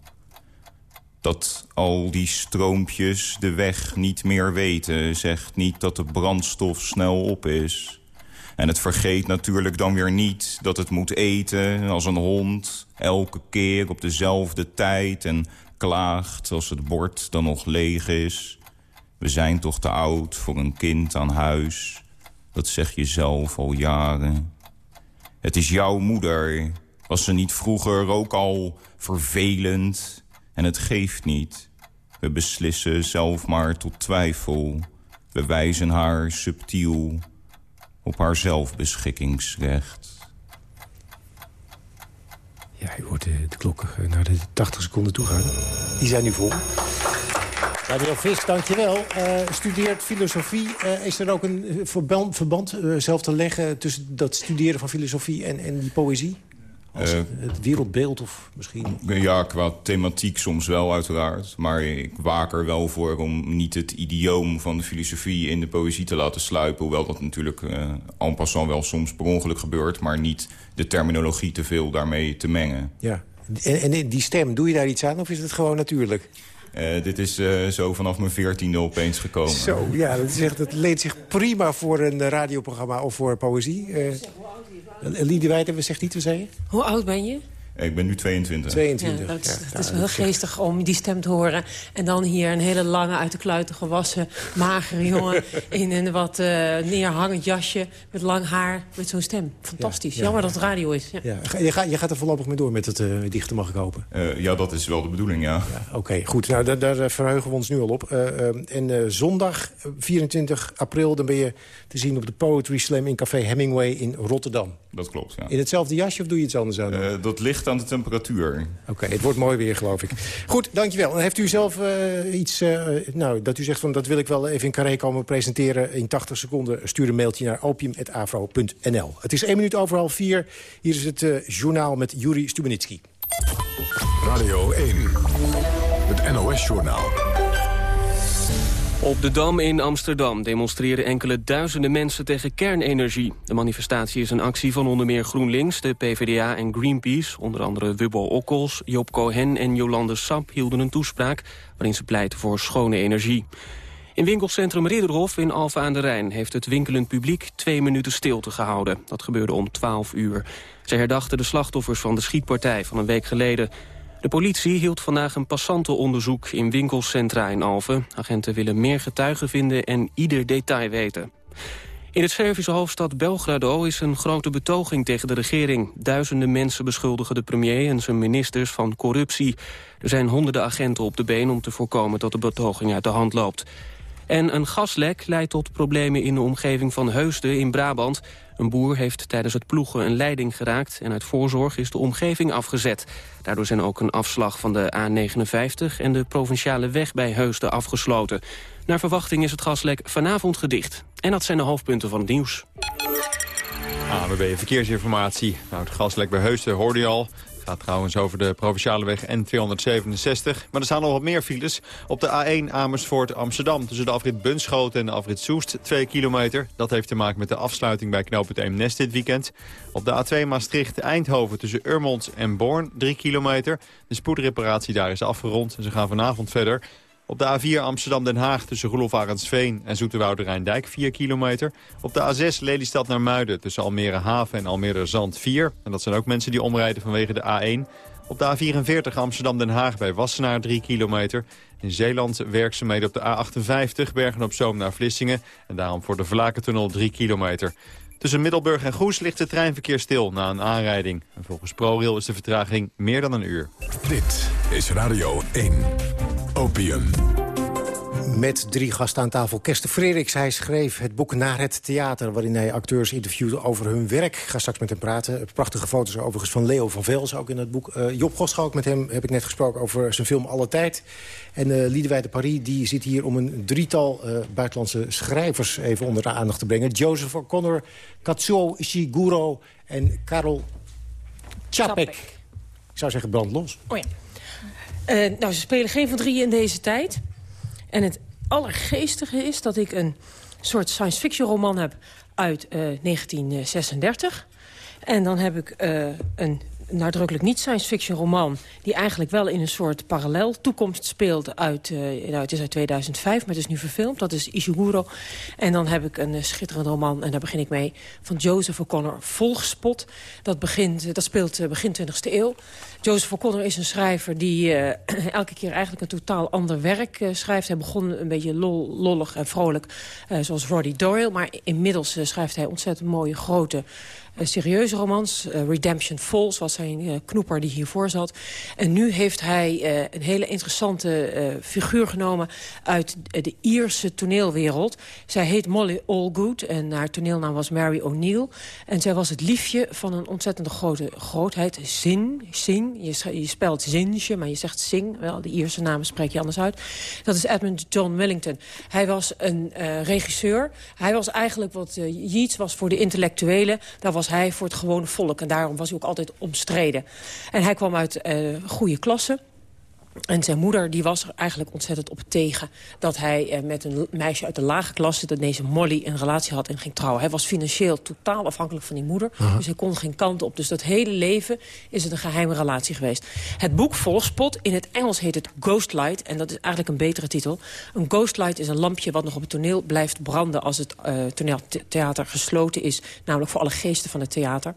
Dat al die stroompjes de weg niet meer weten... zegt niet dat de brandstof snel op is. En het vergeet natuurlijk dan weer niet dat het moet eten als een hond... elke keer op dezelfde tijd en klaagt als het bord dan nog leeg is. We zijn toch te oud voor een kind aan huis. Dat zeg je zelf al jaren. Het is jouw moeder. Was ze niet vroeger ook al vervelend? En het geeft niet. We beslissen zelf maar tot twijfel. We wijzen haar subtiel op haar zelfbeschikkingsrecht. Ja, u hoort de, de klok naar de 80 seconden toe gaan. Die zijn nu vol. Daniel Vis, dankjewel. Uh, studeert filosofie. Uh, is er ook een eh, verband, verband uh, zelf te leggen... tussen dat studeren van filosofie en, en die poëzie? Als het wereldbeeld of misschien... Ja, qua thematiek soms wel uiteraard. Maar ik waak er wel voor om niet het idioom van de filosofie in de poëzie te laten sluipen. Hoewel dat natuurlijk en passant wel soms per ongeluk gebeurt. Maar niet de terminologie te veel daarmee te mengen. Ja. En, en die stem, doe je daar iets aan of is het gewoon natuurlijk? Uh, dit is uh, zo vanaf mijn veertiende opeens gekomen. Zo, ja, dat, is echt, dat leent zich prima voor een radioprogramma of voor poëzie. Uh, Liedewij, we zegt iets, we zeggen? Hoe oud ben je? Ik ben nu 22. 22, ja, dat, ja, is wel geestig om die stem te horen. En dan hier een hele lange, uit de kluiten gewassen, magere jongen... in een wat uh, neerhangend jasje, met lang haar, met zo'n stem. Fantastisch. Ja, Jammer dat het radio is. Ja. Je, gaat, je gaat er voorlopig mee door met het uh, dichten, mag ik hopen? Uh, ja, dat is wel de bedoeling, ja. Oké, okay, goed. Nou, daar, daar, verheugen we ons nu al op. en zondag, 24 april, dan ben je te zien op de Poetry Slam in Café Hemingway in Rotterdam. Dat klopt, ja. In hetzelfde jasje of doe je iets anders aan? dat ligt aan de temperatuur. Oké, het wordt mooi weer, geloof ik. Goed, dankjewel. En heeft u zelf uh, iets, uh, nou, dat u zegt van dat wil ik wel even in Carré komen presenteren in 80 seconden, stuur een mailtje naar opium.avro.nl. Het is één minuut over half vier. Hier is het uh, journaal met Juri Stubenitski. Radio 1, het NOS-journaal. Op de Dam in Amsterdam demonstreren enkele duizenden mensen tegen kernenergie. De manifestatie is een actie van onder meer GroenLinks, de PvdA en Greenpeace. Onder andere Wubbo Okkels, Job Cohen en Jolande Sap hielden een toespraak... waarin ze pleiten voor schone energie. In winkelcentrum Ridderhof in Alphen aan de Rijn... heeft het winkelend publiek twee minuten stilte gehouden. Dat gebeurde om 12 uur. Ze herdachten de slachtoffers van de schietpartij van een week geleden... De politie hield vandaag een passantenonderzoek in winkelcentra in Alphen. Agenten willen meer getuigen vinden en ieder detail weten. In het Servische hoofdstad Belgrado is een grote betoging tegen de regering. Duizenden mensen beschuldigen de premier en zijn ministers van corruptie. Er zijn honderden agenten op de been om te voorkomen dat de betoging uit de hand loopt. En een gaslek leidt tot problemen in de omgeving van Heusden in Brabant. Een boer heeft tijdens het ploegen een leiding geraakt... en uit voorzorg is de omgeving afgezet. Daardoor zijn ook een afslag van de A59 en de provinciale weg bij Heusden afgesloten. Naar verwachting is het gaslek vanavond gedicht. En dat zijn de hoofdpunten van het nieuws. ANWB Verkeersinformatie. Nou, het gaslek bij Heusden hoorde je al gaat trouwens over de provinciale weg N267. Maar er staan nog wat meer files. Op de A1 Amersfoort Amsterdam tussen de afrit Bunschoten en de afrit Soest 2 kilometer. Dat heeft te maken met de afsluiting bij knooppunt Eemnes dit weekend. Op de A2 Maastricht Eindhoven tussen Urmond en Born 3 kilometer. De spoedreparatie daar is afgerond en ze gaan vanavond verder. Op de A4 Amsterdam-Den Haag tussen Roelof Arendsveen en Zoeterwoude Rijndijk 4 kilometer. Op de A6 Lelystad naar Muiden tussen Almere Haven en Almere Zand 4. En dat zijn ook mensen die omrijden vanwege de A1. Op de A44 Amsterdam-Den Haag bij Wassenaar 3 kilometer. In Zeeland werkzaamheden op de A58 Bergen-op-Zoom naar Vlissingen. En daarom voor de Vlakentunnel 3 kilometer. Tussen Middelburg en Goes ligt het treinverkeer stil na een aanrijding. En volgens ProRail is de vertraging meer dan een uur. Dit is Radio 1. Opium. Met drie gasten aan tafel. Kersten Frederiks, hij schreef het boek Naar het Theater... waarin hij acteurs interviewde over hun werk. Ik ga straks met hem praten. Prachtige foto's overigens van Leo van Vels ook in het boek. Uh, Job Goschalk, met hem heb ik net gesproken over zijn film Alle Tijd. En uh, Liedewij de Paris die zit hier om een drietal uh, buitenlandse schrijvers... even onder de aandacht te brengen. Joseph O'Connor, Katsuo Ishiguro en Karel Čapek. Ik zou zeggen brand los. Oh ja. Uh, nou, ze spelen geen van drieën in deze tijd. En het allergeestige is dat ik een soort science fiction roman heb uit uh, 1936. En dan heb ik uh, een nadrukkelijk niet science fiction roman... die eigenlijk wel in een soort parallel toekomst speelt. Uit, uh, nou, het is uit 2005, maar het is nu verfilmd. Dat is Ishiguro. En dan heb ik een uh, schitterend roman, en daar begin ik mee... van Joseph O'Connor, Volgspot. Dat, begint, dat speelt begin 20e eeuw. Joseph O'Connor is een schrijver die elke keer eigenlijk een totaal ander werk schrijft. Hij begon een beetje lol, lollig en vrolijk, zoals Roddy Doyle. Maar inmiddels schrijft hij ontzettend mooie, grote serieuze romans. Uh, Redemption Falls was zijn uh, knoeper die hiervoor zat. En nu heeft hij een hele interessante figuur genomen uit de Ierse toneelwereld. Zij heet Molly Allgood en haar toneelnaam was Mary O'Neill. En zij was het liefje van een ontzettende grote grootheid. Zin, Sing. Je, je spelt Zinsje, maar je zegt Sing. Wel, de Ierse namen spreek je anders uit. Dat is Edmund John Wellington. Hij was een regisseur. Hij was eigenlijk wat Yeats was voor de intellectuelen. Hij voor het gewone volk. En daarom was hij ook altijd omstreden. En hij kwam uit uh, goede klasse. En zijn moeder die was er eigenlijk ontzettend op tegen... dat hij eh, met een meisje uit de lage klasse, dat deze Molly, een relatie had en ging trouwen. Hij was financieel totaal afhankelijk van die moeder. Dus hij kon geen kant op. Dus dat hele leven is het een geheime relatie geweest. Het boek Volgspot, in het Engels heet het Ghostlight. En dat is eigenlijk een betere titel. Een ghostlight is een lampje wat nog op het toneel blijft branden... als het uh, toneeltheater gesloten is. Namelijk voor alle geesten van het theater.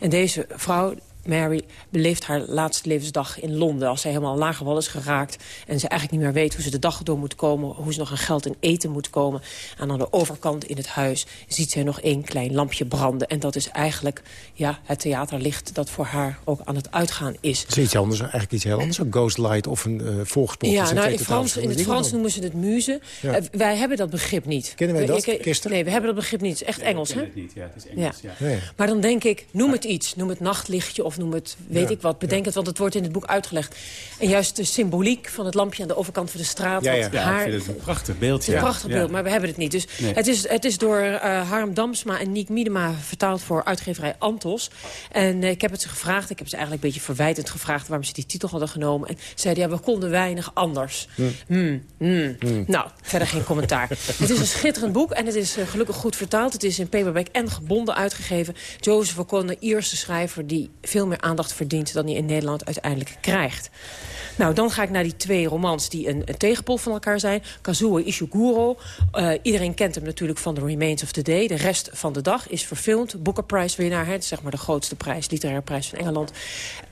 En deze vrouw Mary beleeft haar laatste levensdag in Londen... als zij helemaal lager wal is geraakt... en ze eigenlijk niet meer weet hoe ze de dag door moet komen... hoe ze nog aan geld en eten moet komen. En aan de overkant in het huis ziet zij nog één klein lampje branden. En dat is eigenlijk ja, het theaterlicht dat voor haar ook aan het uitgaan is. Het is iets anders, eigenlijk iets heel anders. Een ghostlight of een uh, volgspot. Ja, nou, in, Frans, in het Frans noemen ze het muze. Ja. Uh, wij hebben dat begrip niet. Kennen wij dat, Kirsten? Nee, we hebben dat begrip niet. Het is echt Engels, hè? Het niet, ja. Het is Engels, ja. ja. Maar dan denk ik, noem het iets. Noem het nachtlichtje of noem het, weet ik wat, bedenk het, want het wordt in het boek uitgelegd. En juist de symboliek van het lampje aan de overkant van de straat. Ja, ja. ja haar, het een prachtig beeld. Het is een prachtig beeld, maar we hebben het niet. Dus nee. het, is, het is door uh, Harm Damsma en Niek Miedema vertaald voor uitgeverij Antos. En uh, ik heb het ze gevraagd, ik heb ze eigenlijk een beetje verwijtend gevraagd... waarom ze die titel hadden genomen. En zeiden, ja, we konden weinig anders. Hm. Mm, mm. Mm. Nou, verder geen commentaar. het is een schitterend boek en het is uh, gelukkig goed vertaald. Het is in paperback en gebonden uitgegeven. Joseph O'Connor, Ierse schrijver die veel meer aandacht verdient dan hij in Nederland uiteindelijk krijgt. Nou, dan ga ik naar die twee romans die een, een tegenpol van elkaar zijn. Kazuo Ishiguro. Uh, iedereen kent hem natuurlijk van The Remains of the Day. De rest van de dag is verfilmd. Booker Prize winnaar, zeg maar de grootste prijs, literaire prijs van Engeland.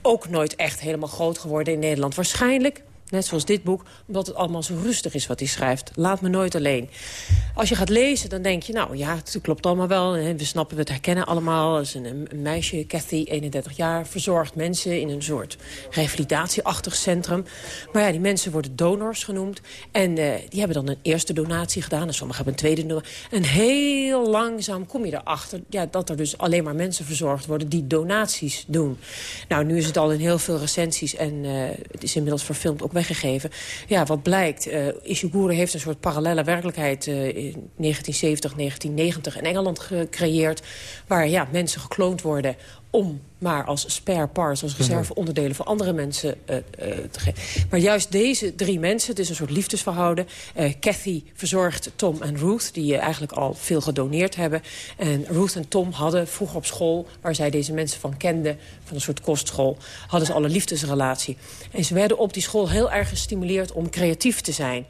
Ook nooit echt helemaal groot geworden in Nederland. Waarschijnlijk Net zoals dit boek, omdat het allemaal zo rustig is wat hij schrijft. Laat me nooit alleen. Als je gaat lezen, dan denk je, nou ja, het klopt allemaal wel. We snappen, we het herkennen allemaal. Als een, meisje, Cathy, 31 jaar, verzorgt mensen in een soort revalidatieachtig centrum. Maar ja, die mensen worden donors genoemd. En uh, die hebben dan een eerste donatie gedaan. En sommigen hebben een tweede donatie. En heel langzaam kom je erachter ja, dat er dus alleen maar mensen verzorgd worden die donaties doen. Nou, nu is het al in heel veel recensies en uh, het is inmiddels verfilmd ook weggegeven. Ja, wat blijkt, uh, Ishiguro heeft een soort parallele werkelijkheid... Uh, in 1970, 1990 in Engeland gecreëerd... waar ja, mensen gekloond worden om maar als spare parts, als reserveonderdelen voor andere mensen uh, uh, te geven. Maar juist deze drie mensen, het is een soort liefdesverhouden. Uh, Cathy verzorgt Tom en Ruth, die eigenlijk al veel gedoneerd hebben. En Ruth en Tom hadden vroeger op school, waar zij deze mensen van kenden... van een soort kostschool, hadden ze al een liefdesrelatie. En ze werden op die school heel erg gestimuleerd om creatief te zijn.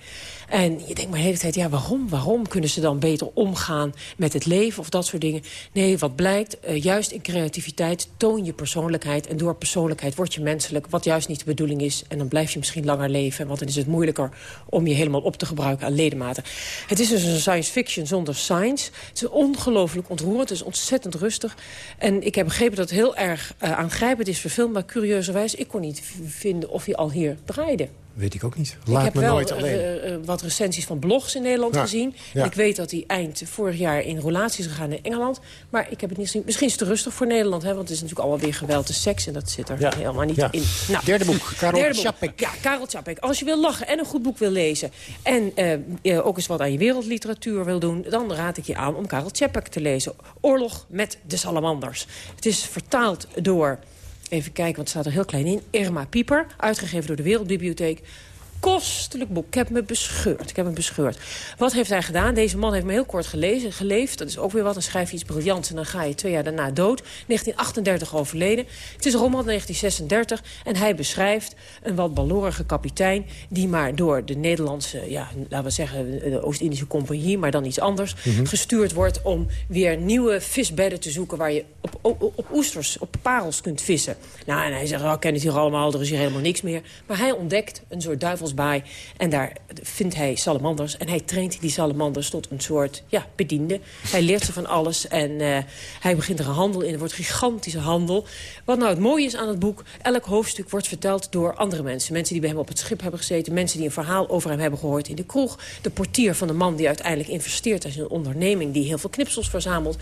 En je denkt maar de hele tijd, ja, waarom? Waarom kunnen ze dan beter omgaan met het leven of dat soort dingen? Nee, wat blijkt, juist in creativiteit toon je persoonlijkheid. En door persoonlijkheid word je menselijk, wat juist niet de bedoeling is. En dan blijf je misschien langer leven, want dan is het moeilijker om je helemaal op te gebruiken aan ledematen. Het is dus een science fiction zonder science. Het is ongelooflijk ontroerend, het is ontzettend rustig. En ik heb begrepen dat het heel erg uh, aangrijpend is verfilmd, maar curieuzerwijs, ik kon niet vinden of hij al hier draaide. Weet ik ook niet. Laat ik heb me wel nooit alleen. Uh, uh, wat recensies van blogs in Nederland Ja, gezien. ja. Ik weet dat hij eind vorig jaar in roulatie is gegaan in Engeland. Maar ik heb het niet gezien. Misschien is het te rustig voor Nederland. Hè, want het is natuurlijk allemaal weer geweld en seks. En dat zit er Ja. helemaal niet in. Nou, Derde boek, Karel derde boek. Ja, Karel Čapek. Als je wil lachen en een goed boek wil lezen... en eh, eh, ook eens wat aan je wereldliteratuur wil doen... dan raad ik je aan om Karel Čapek te lezen. Oorlog met de salamanders. Het is vertaald door... Even kijken, want het staat er heel klein in. Irma Pieper, uitgegeven door de Wereldbibliotheek kostelijk boek. Ik heb me bescheurd. Ik heb me bescheurd. Wat heeft hij gedaan? Deze man heeft me heel kort gelezen, geleefd. Dat is ook weer wat. Dan schrijf je iets briljants en dan ga je twee jaar daarna dood. 1938 overleden. Het is een roman 1936. En hij beschrijft een wat balorige kapitein... die maar door de Nederlandse, ja, laten we zeggen... de Oost-Indische Compagnie, maar dan iets anders... Mhm. gestuurd wordt om weer nieuwe visbedden te zoeken... waar je op, op, op oesters, op parels kunt vissen. Nou, en hij zegt, oh, ik ken het hier allemaal, er is hier helemaal niks meer. Maar hij ontdekt een soort En daar vindt hij salamanders. En hij traint die salamanders tot een soort ja, bediende. Hij leert ze van alles. En eh, hij begint er een handel in. Er wordt gigantische handel. Wat nou het mooie is aan het boek... elk hoofdstuk wordt verteld door andere mensen. Mensen die bij hem op het schip hebben gezeten. Mensen die een verhaal over hem hebben gehoord in de kroeg. De portier van de man die uiteindelijk investeert in zijn onderneming... die heel veel knipsels verzamelt.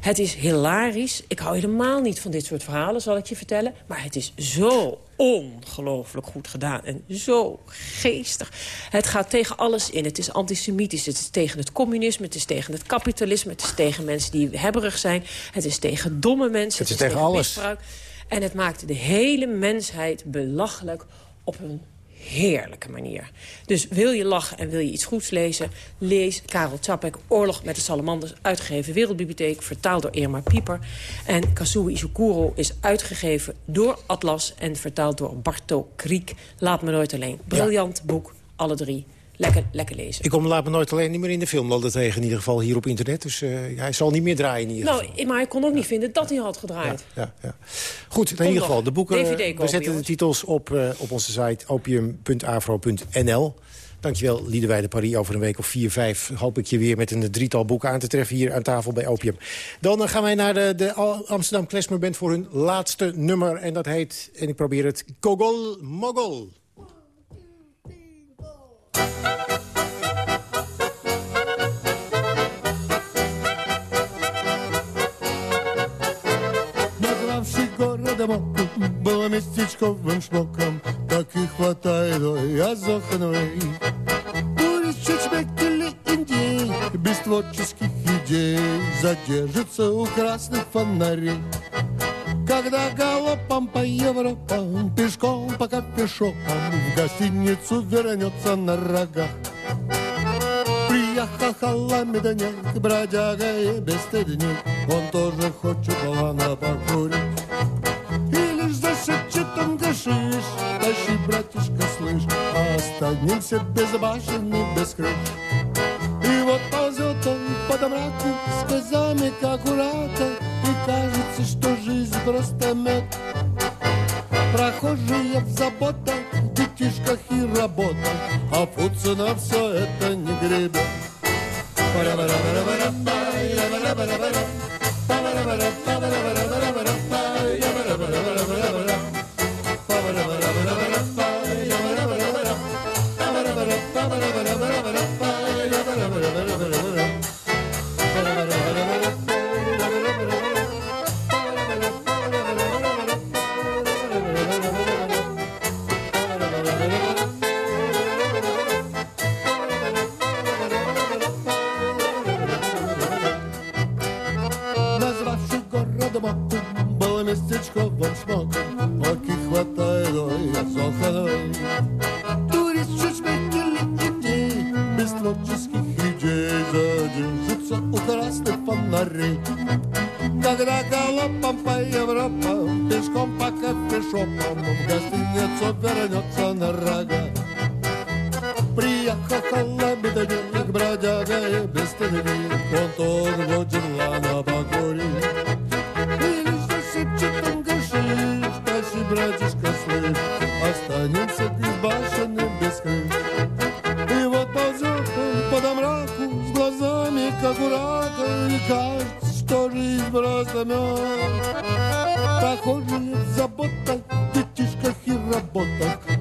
Het is hilarisch. Ik hou helemaal niet van dit soort verhalen, zal ik je vertellen. Maar het is zo ongelooflijk goed gedaan. En zo geestig. Het gaat tegen alles in. Het is antisemitisch. Het is tegen het communisme. Het is tegen het kapitalisme. Het is tegen mensen die hebberig zijn. Het is tegen domme mensen. Het is tegen alles. misbruik. En het maakte de hele mensheid belachelijk op een heerlijke manier. Dus wil je lachen en wil je iets goeds lezen... lees Karel Čapek, Oorlog met de Salamanders... uitgegeven Wereldbibliotheek, vertaald door Irma Pieper. En Kazuo Ishikuro is uitgegeven door Atlas... en vertaald door Barto Kriek. Laat me nooit alleen. Briljant boek, alle drie. Lekker, lekker lezen. Ik kom Laat me nooit alleen niet meer in de film wel tegen, in ieder geval hier op internet. Dus uh, hij zal niet meer draaien in ieder geval. Nou, maar ik kon ook niet vinden dat hij had gedraaid. Ja, ja, Goed, in ieder geval, de boeken, we zetten de titels op, uh, op onze site opium.afro.nl. Dankjewel, Liedewij Paris. Over een week of vier, vijf hoop ik je weer met een drietal boeken aan te treffen hier aan tafel bij Opium. Dan uh, gaan wij naar de, de Amsterdam Klesmer Band voor hun laatste nummer. En dat heet, en ik probeer het, Kogol Mogol. Домок Было местечковым шмоком Так и хватает, ой, я зоханой Курить чучмек или индей Без творческих идей Задержится у красных фонарей когда галопом по Европам, пешком по кофешопам В гостиницу вернется на рогах. Приехал халамидоняк, бродяга и бесстыдник Он тоже хочет плана покурить. Шепчет он гашиш Тащи, братишка, слышь Останемся без башен и без крыш И вот ползет он по мраку С глазами, как у рака И кажется, что жизнь просто мед. Прохожие в заботах, детишках и работах А Фуцина все это не гребет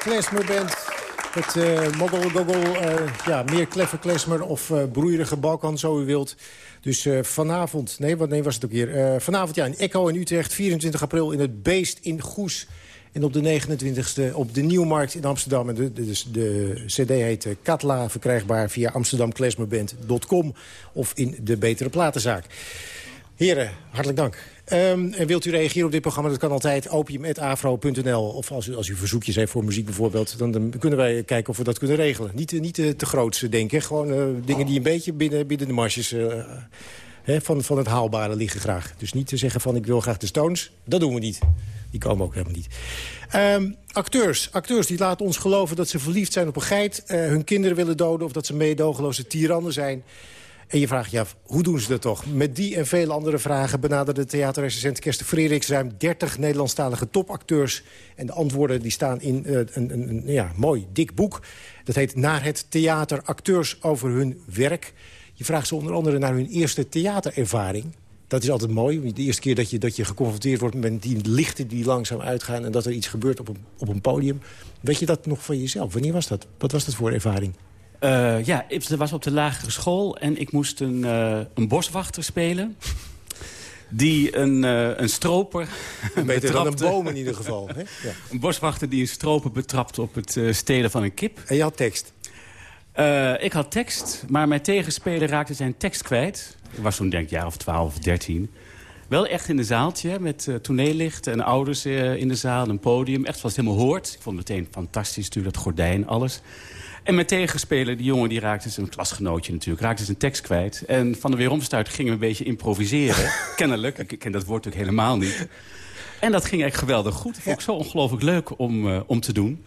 Klesmer Band Het uh, ja, meer kleffer klesmer of uh, broeierige Balkan, zo u wilt. Dus vanavond, nee, wat nee was het ook hier? vanavond ja, in Echo in Utrecht, 24 april in het Beest in Goes. En op de 29e op de Nieuwmarkt in Amsterdam. En de, de, de cd heet Katla, verkrijgbaar via amsterdamklesmerband.com... of in de Betere Platenzaak. Heren, hartelijk dank. Um, en wilt u reageren op dit programma? Dat kan altijd opium.afro.nl. Of als u, als u verzoekjes heeft voor muziek bijvoorbeeld... Dan, kunnen wij kijken of we dat kunnen regelen. Niet, niet te, te grootste denken. Gewoon dingen die een beetje binnen, binnen de marges... Van, van het haalbare liggen graag. Dus niet te zeggen van ik wil graag de Stones. Dat doen we niet. Die komen ook helemaal niet. Um, acteurs. Acteurs die laten ons geloven dat ze verliefd zijn op een geit... Hun kinderen willen doden of dat ze meedogenloze tirannen zijn... En je vraagt je af, hoe doen ze dat toch? Met die en vele andere vragen benaderde theaterrecensent Kersten Frederiks... ruim 30 Nederlandstalige topacteurs. En de antwoorden die staan in uh, een, een, een ja, mooi, dik boek. Dat heet Naar het theater, acteurs over hun werk. Je vraagt ze onder andere naar hun eerste theaterervaring. Dat is altijd mooi. De eerste keer dat je, dat je geconfronteerd wordt met die lichten die langzaam uitgaan... en dat er iets gebeurt op een, op een podium. Weet je dat nog van jezelf? Wanneer was dat? Wat was dat voor ervaring? Uh, ja, ik was op de lagere school en ik moest een, uh, een boswachter spelen. Die een, uh, een stroper Beter dan een boom in ieder geval. Hè? Ja. Een boswachter die een stroper betrapt op het stelen van een kip. En je had tekst? ik had tekst, maar mijn tegenspeler raakte zijn tekst kwijt. Ik was toen denk ik jaar of 12 of 13. Wel echt in een zaaltje met uh, toneellicht en ouders uh, in de zaal, een podium. Echt was het helemaal hoort. Ik vond het meteen fantastisch, natuurlijk, dat gordijn, alles. En mijn tegenspeler, die jongen, die raakte zijn klasgenootje natuurlijk... raakte zijn tekst kwijt. En van de weeromstuit gingen we een beetje improviseren. Kennelijk, ik ken dat woord natuurlijk helemaal niet. En dat ging echt geweldig goed. Dat vond ik zo ongelooflijk leuk om, uh, om te doen.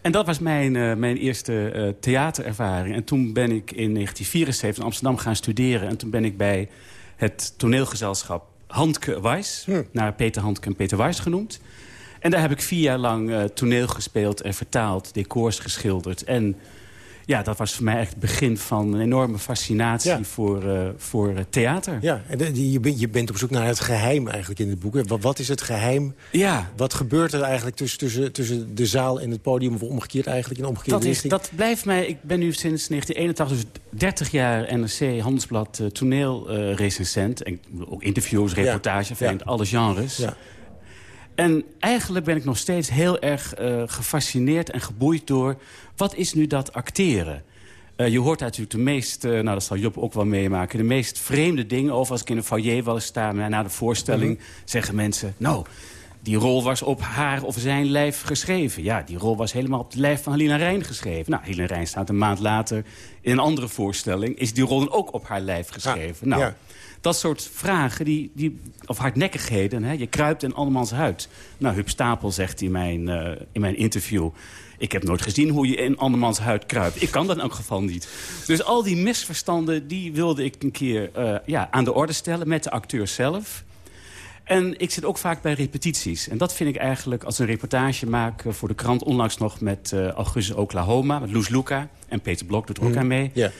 En dat was mijn, uh, mijn eerste uh, theaterervaring. En toen ben ik in 1974 in Amsterdam gaan studeren. En toen ben ik bij het toneelgezelschap Handke Weiss... Hm. naar Peter Handke en Peter Weiss genoemd... En daar heb ik vier jaar lang uh, toneel gespeeld en vertaald, decors geschilderd. En ja, dat was voor mij echt het begin van een enorme fascinatie ja. voor, uh, voor theater. Ja, en de, je, bent, je bent op zoek naar het geheim eigenlijk in het boek. Wat, wat is het geheim? Ja. Wat gebeurt er eigenlijk tussen, tussen, tussen de zaal en het podium... of omgekeerd eigenlijk, in omgekeerde dat richting? Is, dat blijft mij... Ik ben nu sinds 1981, dus 30 jaar NRC Handelsblad uh, toneelrecensent. en ook interviews, reportages, ja. ja. alle genres. Ja. En eigenlijk ben ik nog steeds heel erg uh, gefascineerd en geboeid door... wat is nu dat acteren? Uh, je hoort natuurlijk de meest, uh, nou dat zal Job ook wel meemaken... de meest vreemde dingen over als ik in een foyer wel eens sta... na de voorstelling -hmm. zeggen mensen... nou, die rol was op haar of zijn lijf geschreven. Ja, die rol was helemaal op het lijf van Helena Rijn geschreven. Nou, Helena Rijn staat een maand later in een andere voorstelling... is die rol dan ook op haar lijf geschreven. Ja, nou, ja dat soort vragen, die, die, of hardnekkigheden. Hè? Je kruipt in andermans huid. Nou, Huub Stapel zegt in mijn, uh, in mijn interview... ik heb nooit gezien hoe je in andermans huid kruipt. Ik kan dat in elk geval niet. Dus al die misverstanden, die wilde ik een keer uh, ja, aan de orde stellen... met de acteur zelf. En ik zit ook vaak bij repetities. En dat vind ik eigenlijk als een reportage maak voor de krant... onlangs nog met uh, Augustus Oklahoma, met Loes Luca... en Peter Blok doet er ook mm. aan mee... Ja.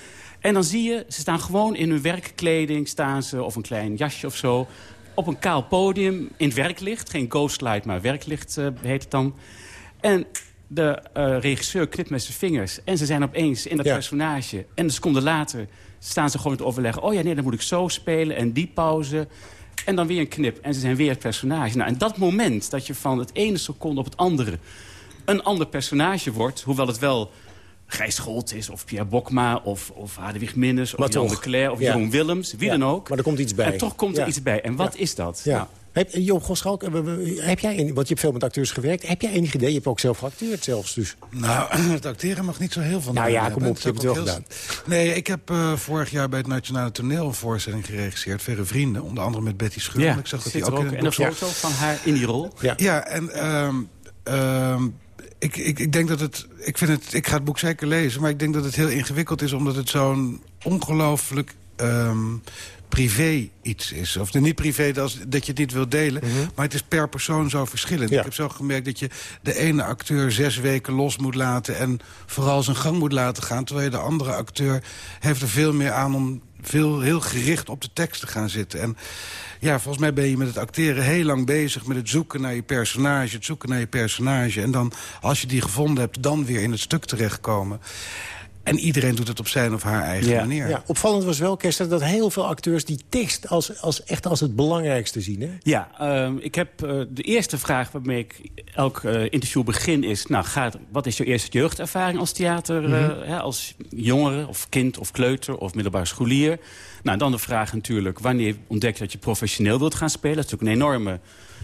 En dan zie je, ze staan gewoon in hun werkkleding, staan ze, of een klein jasje of zo... op een kaal podium, in het werklicht. Geen ghostlight, maar werklicht uh, heet het dan. En de uh, regisseur knipt met zijn vingers. En ze zijn opeens in dat Ja. personage. En een seconde later staan ze gewoon te overleggen... oh ja, nee, dan moet ik zo spelen en die pauze... En dan weer een knip en ze zijn weer het personage. Nou, en dat moment dat je van het ene seconde op het andere... een ander personage wordt, hoewel het wel Gijs Scholt is, of Pierre Bokma, of, of Hadewig Minnes... Maar of Jan toch, de Cler, of ja. Jeroen Willems, wie Ja, dan ook. Maar er komt iets bij. En toch komt er iets bij. En wat is dat? Ja. Nou, Heb, Joop Goschalk, eh, heb jij, want je hebt veel met acteurs gewerkt... heb jij enig idee? Je hebt ook zelf geacteerd zelfs, dus... Nou, het acteren mag niet zo heel van Nou ja, kom op, je Dat hebt het wel heel- Nee, ik heb eh, vorig jaar bij het Nationale Toneel een voorstelling geregisseerd. Verre Vrienden, onder andere met Betty Schurman. ja, ik zag dat zit die er ook, ook. in En een foto van haar in die rol. Ja. Ja, en ehm, ehm, ik, ik, ik denk dat het... Ik, vind het... ik ga het boek zeker lezen, maar ik denk dat het heel ingewikkeld is... omdat het zo'n ongelooflijk ehm, privé iets is. Of niet privé als, dat je het niet wilt delen, maar het is per persoon zo verschillend. Ja. Ik heb zo gemerkt dat je de ene acteur zes weken los moet laten... en vooral zijn gang moet laten gaan... terwijl je de andere acteur heeft er veel meer aan om veel, heel gericht op de teksten gaan zitten. En ja, volgens mij ben je met het acteren heel lang bezig... met het zoeken naar je personage, het zoeken naar je personage. En dan, als je die gevonden hebt, dan weer in het stuk terechtkomen. En iedereen doet het op zijn of haar eigen manier. Ja, opvallend was wel, Kester, dat heel veel acteurs die tekst als, als, echt als het belangrijkste zien. Hè? Ja, ehm, ik heb eh, de eerste vraag waarmee ik elk eh, interview begin is... Nou, gaat, wat is je eerste jeugdervaring als theater? Mhm. eh, hè, als jongere of kind of kleuter of middelbaar scholier? Nou, dan de vraag natuurlijk, wanneer ontdek je dat je professioneel wilt gaan spelen? Dat is natuurlijk een enorme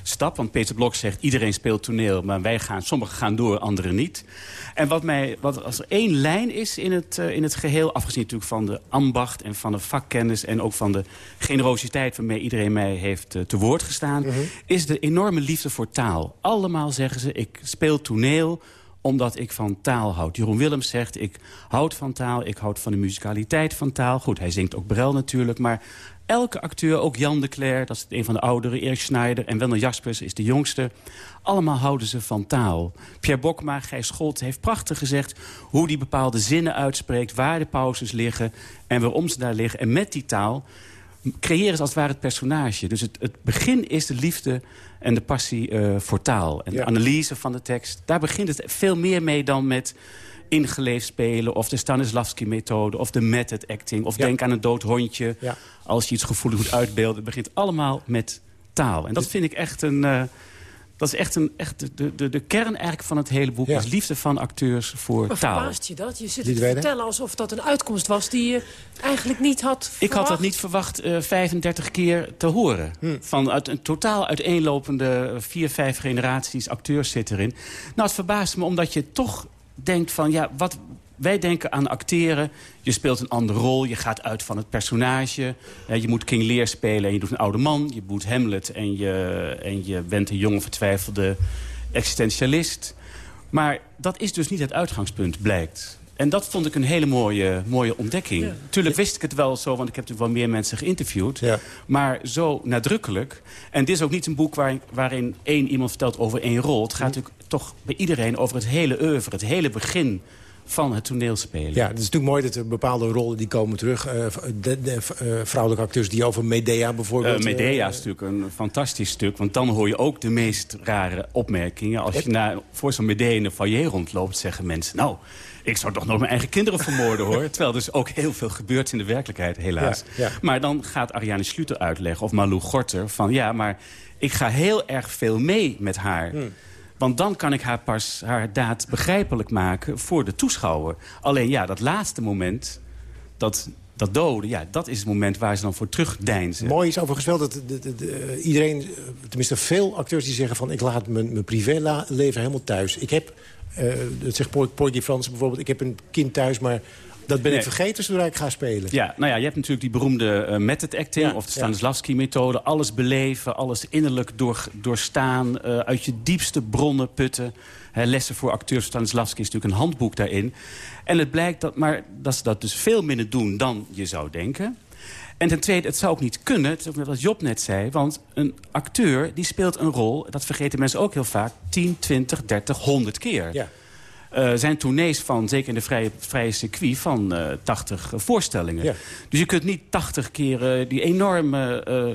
stap. Want Peter Blok zegt, iedereen speelt toneel, maar wij gaan, sommigen gaan door, anderen niet. En wat mij, wat, als er één lijn is in het, eh, in het geheel... afgezien natuurlijk van de ambacht en van de vakkennis... en ook van de generositeit waarmee iedereen mij heeft eh, te woord gestaan... is de enorme liefde voor taal. Allemaal zeggen ze, ik speel toneel omdat ik van taal houd. Jeroen Willems zegt, ik houd van taal, ik houd van de musicaliteit van taal. Goed, hij zingt ook Brel natuurlijk, maar elke acteur, ook Jan de Cler, dat is een van de ouderen... Erik Schneider en Wendel Jaspers is de jongste... allemaal houden ze van taal. Pierre Bokma, Gijs Scholt heeft prachtig gezegd... hoe die bepaalde zinnen uitspreekt, waar de pauzes liggen... en waarom ze daar liggen. En met die taal creëren ze als het ware het personage. Dus het, het begin is de liefde en de passie eh, voor taal. En de analyse van de tekst. Daar begint het veel meer mee dan met ingeleefd spelen... of de Stanislavski-methode, of de method acting... of denk aan een dood hondje, als je iets gevoelig moet uitbeelden. Het begint allemaal met taal. En dat vind ik echt een... eh, dat is echt, een, echt de, de, de kern eigenlijk van het hele boek. is liefde van acteurs voor Maar taal. verbaast je dat? Je zit te weten? vertellen alsof dat een uitkomst was... die je eigenlijk niet had Ik had dat verwacht. niet verwacht eh 35 keer te horen. Van uit een totaal uiteenlopende eh, vier, vijf generaties acteurs zit erin. Nou, het verbaast me omdat je toch denkt van... ja, wat wij denken aan acteren. Je speelt een andere rol, je gaat uit van het personage. Je moet King Lear spelen en je doet een oude man. Je moet Hamlet en je, en je bent een jonge vertwijfelde existentialist. Maar dat is dus niet het uitgangspunt, blijkt. En dat vond ik een hele mooie, mooie ontdekking. Tuurlijk wist ik het wel zo, want ik heb natuurlijk wel meer mensen geïnterviewd. Maar zo nadrukkelijk. En dit is ook niet een boek waarin, waarin één iemand vertelt over één rol. Het gaat natuurlijk toch bij iedereen over het hele oeuvre, het hele begin van het toneelspelen. Ja, het is natuurlijk mooi dat er bepaalde rollen die komen terug. Eh, de, de, eh, vrouwelijke acteurs die over Medea bijvoorbeeld... Eh, Medea is natuurlijk een fantastisch stuk. Want dan hoor je ook de meest rare opmerkingen. Als je naar, voor zo'n Medea in de foyer rondloopt, zeggen mensen... nou, ik zou toch nog mijn eigen kinderen vermoorden, hoor. Terwijl er dus ook heel veel gebeurt in de werkelijkheid, helaas. Ja, ja. Maar dan gaat Ariane Schluter uitleggen, of Malou Gorter... van ja, maar ik ga heel erg veel mee met haar... Hmm. Want dan kan ik haar pas haar daad begrijpelijk maken voor de toeschouwer. Alleen ja, dat laatste moment, dat, dat doden, ja, dat is het moment waar ze dan voor terugdeinzen. Mooi is overigens wel dat de, de, de- iedereen, eh, tenminste veel acteurs die zeggen van... ik laat mijn, mijn privéleven helemaal thuis. Ik heb, eh, dat zegt Poi- Porgy Frans bijvoorbeeld... ik heb een kind thuis, maar dat ben ik vergeten zodra ik ga spelen. Ja, nou ja, je hebt natuurlijk die beroemde eh, method acting... of de Stanislavski-methode. Alles beleven, alles innerlijk door, doorstaan... eh, uit je diepste bronnen putten. Lessen voor acteurs. Stanislavski is natuurlijk een handboek daarin. En het blijkt dat, maar, dat ze dat dus veel minder doen dan je zou denken. En ten tweede, het zou ook niet kunnen, wat Job net zei... want een acteur die speelt een rol, dat vergeten mensen ook heel vaak... 10, 20, 30, 100 keer. Ja. Eh, zijn tournees van, zeker in de vrije, vrije circuit, van eh 80 voorstellingen. Ja. Dus je kunt niet 80 keer eh, die enorme eh,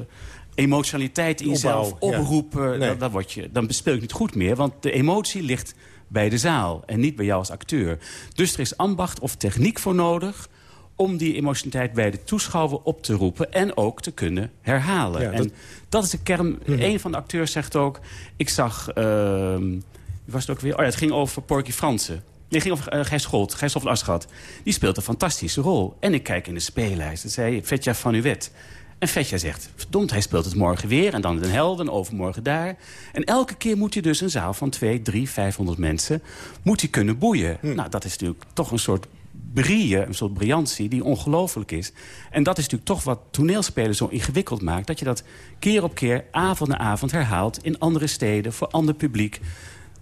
emotionaliteit in jezelf ja. oproepen. Nee. Dan, dan, word je, dan speel je niet goed meer, want de emotie ligt bij de zaal en niet bij jou als acteur. Dus er is ambacht of techniek voor nodig om die emotionaliteit bij de toeschouwer op te roepen... en ook te kunnen herhalen. Ja, en dat- dat is de kern. Een van de acteurs zegt ook... ik zag... ehm, was het ook weer? Oh ja, het ging over Porky Fransen. Nee, het ging over uh, Gijs Scholt, Gijs van Aschat. Die speelt een fantastische rol. En ik kijk in de speellijst en zei Vetja van Uwet. En Vetja zegt, verdomd, hij speelt het morgen weer... en dan Den Helden, overmorgen daar. En elke keer moet hij dus een zaal van 2, 3, 500 mensen... moet hij kunnen boeien. Nou, dat is natuurlijk toch een soort brille, een soort brillantie die ongelooflijk is. En dat is natuurlijk toch wat toneelspelen zo ingewikkeld maakt... dat je dat keer op keer, avond na avond herhaalt... in andere steden, voor ander publiek.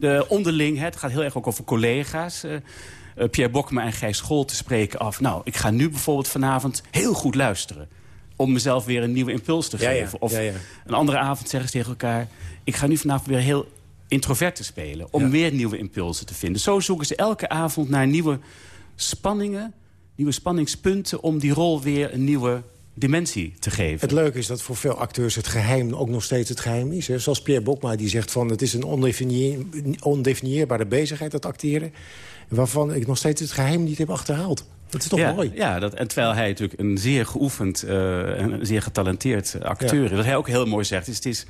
De onderling, hè, het gaat heel erg ook over collega's... eh, eh, Pierre Bokma en Gijs School te spreken af. Nou, ik ga nu bijvoorbeeld vanavond heel goed luisteren. Om mezelf weer een nieuwe impuls te Ja, ja, geven. Of ja. een andere avond zeggen ze tegen elkaar... ik ga nu vanavond weer heel introvert te spelen. Om weer nieuwe impulsen te vinden. Zo zoeken ze elke avond naar nieuwe spanningen... nieuwe spanningspunten... om die rol weer een nieuwe dimensie te geven. Het leuke is dat voor veel acteurs het geheim ook nog steeds het geheim is. Hè? Zoals Pierre Bokma die zegt van het is een ondefinieer, ondefinieerbare bezigheid, dat acteren. Waarvan ik nog steeds het geheim niet heb achterhaald. Dat is toch ja, mooi? Ja, dat, en terwijl hij natuurlijk een zeer geoefend uh, en een zeer getalenteerd acteur is. Wat hij ook heel mooi zegt, is het is...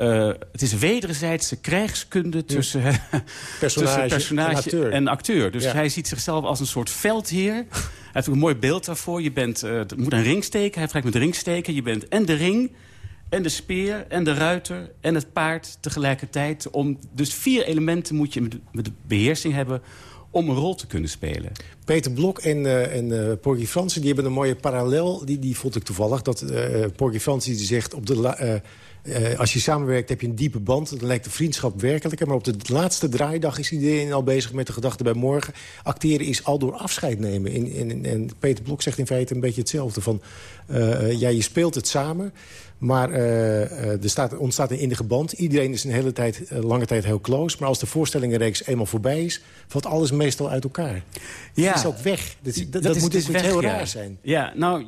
Uh, het is wederzijdse krijgskunde tussen, ja. personage, tussen personage en, acteur. en acteur. Dus ja. hij ziet zichzelf als een soort veldheer. hij heeft een mooi beeld daarvoor. Je bent, uh, moet een ring steken. Hij vraagt met de ring steken. Je bent en de ring, en de speer, en de ruiter, en het paard tegelijkertijd. Om, dus vier elementen moet je met de beheersing hebben om een rol te kunnen spelen. Peter Blok en, uh, en uh, Porgy Fransen die hebben een mooie parallel. Die, die vond ik toevallig. Dat uh, Porgy Fransen die zegt... Op de als je samenwerkt heb je een diepe band. Dan lijkt de vriendschap werkelijker. Maar op de laatste draaidag is iedereen al bezig met de gedachte bij morgen. Acteren is al door afscheid nemen. In, in, en Peter Blok zegt in feite een beetje hetzelfde. Van, ja, je speelt het samen. Maar uh, er staat, ontstaat een innige band. Iedereen is een hele tijd, lange tijd heel close. Maar als de voorstellingenreeks eenmaal voorbij is... valt alles meestal uit elkaar. Ja. Het is ook weg. Dat, dat, dat, dat is, moet dus weg, heel ja. raar zijn. Ja, nou,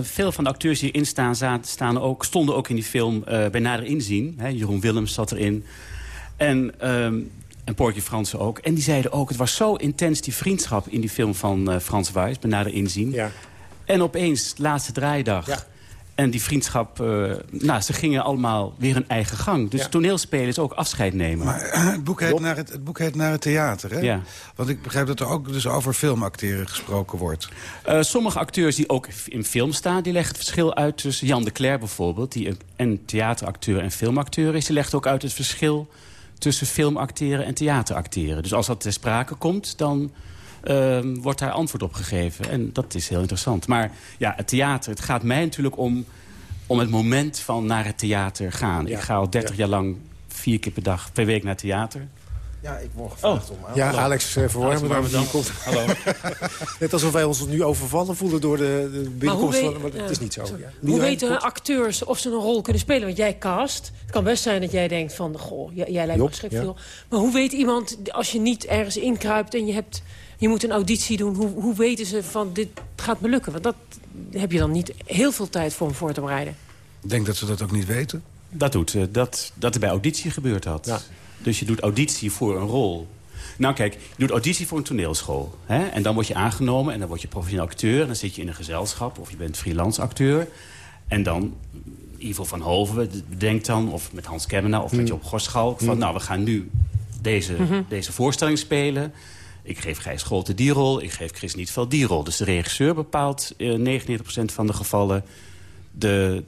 veel van de acteurs die erin staan, staan ook, stonden ook in die film uh, bij nader inzien. Hè, Jeroen Willems zat erin. En, um, en Porky Fransen ook. En die zeiden ook, het was zo intens die vriendschap in die film van uh, Frans Wijs, bij nader inzien. Ja. En opeens, laatste draaidag... Ja. En die vriendschap, uh, nou, ze gingen allemaal weer hun eigen gang. Dus Ja. toneelspelen is ook afscheid nemen. Maar eh, het boek heet, naar het, het boek heet Naar het Theater, hè? Ja. Want ik begrijp dat er ook dus over filmacteren gesproken wordt. Uh, sommige acteurs die ook in film staan... die leggen het verschil uit tussen Jan de Cler bijvoorbeeld... die een, en theateracteur en filmacteur is. Die legt ook uit het verschil tussen filmacteren en theateracteren. Dus als dat ter sprake komt, dan... Uh, wordt daar antwoord op gegeven. En dat is heel interessant. Maar ja, het theater, het gaat mij natuurlijk om, om het moment van naar het theater gaan. Ja. Ik ga al 30 Ja. jaar lang vier keer per dag, per week naar theater. Ja, ik word gevraagd om aan. Ja, Hallo. Alex uh, Verwarmen. Verwarmen dan. Hallo. Net alsof wij ons nu overvallen voelen door de, de binnenkomst weet- van... Maar dat ja, is niet zo. Ja. Hoe weten kort. acteurs of ze een rol kunnen spelen? Want jij cast. Het kan best zijn dat jij denkt van... Goh, jij, jij lijkt me geschikt ja. veel. Maar hoe weet iemand, als je niet ergens inkruipt... en je, hebt, je moet een auditie doen... Hoe, hoe weten ze van dit gaat me lukken? Want dat heb je dan niet heel veel tijd voor om voor te bereiden. Ik denk dat ze dat ook niet weten. Dat doet eh, dat, dat er bij auditie gebeurt dat. Dus je doet auditie voor een rol. Nou kijk, je doet auditie voor een toneelschool. Hè? En dan word je aangenomen en dan word je professioneel acteur. En dan zit je in een gezelschap of je bent freelance acteur. En dan, Ivo van Hoven bedenkt dan, of met Hans Kemmenaar of met Job Gorschalk... van nou, we gaan nu deze, Mhm. deze voorstelling spelen... Ik geef Gijs Scholte die rol, ik geef Chris Nietveld die rol. Dus de regisseur bepaalt eh 99% van de gevallen... de,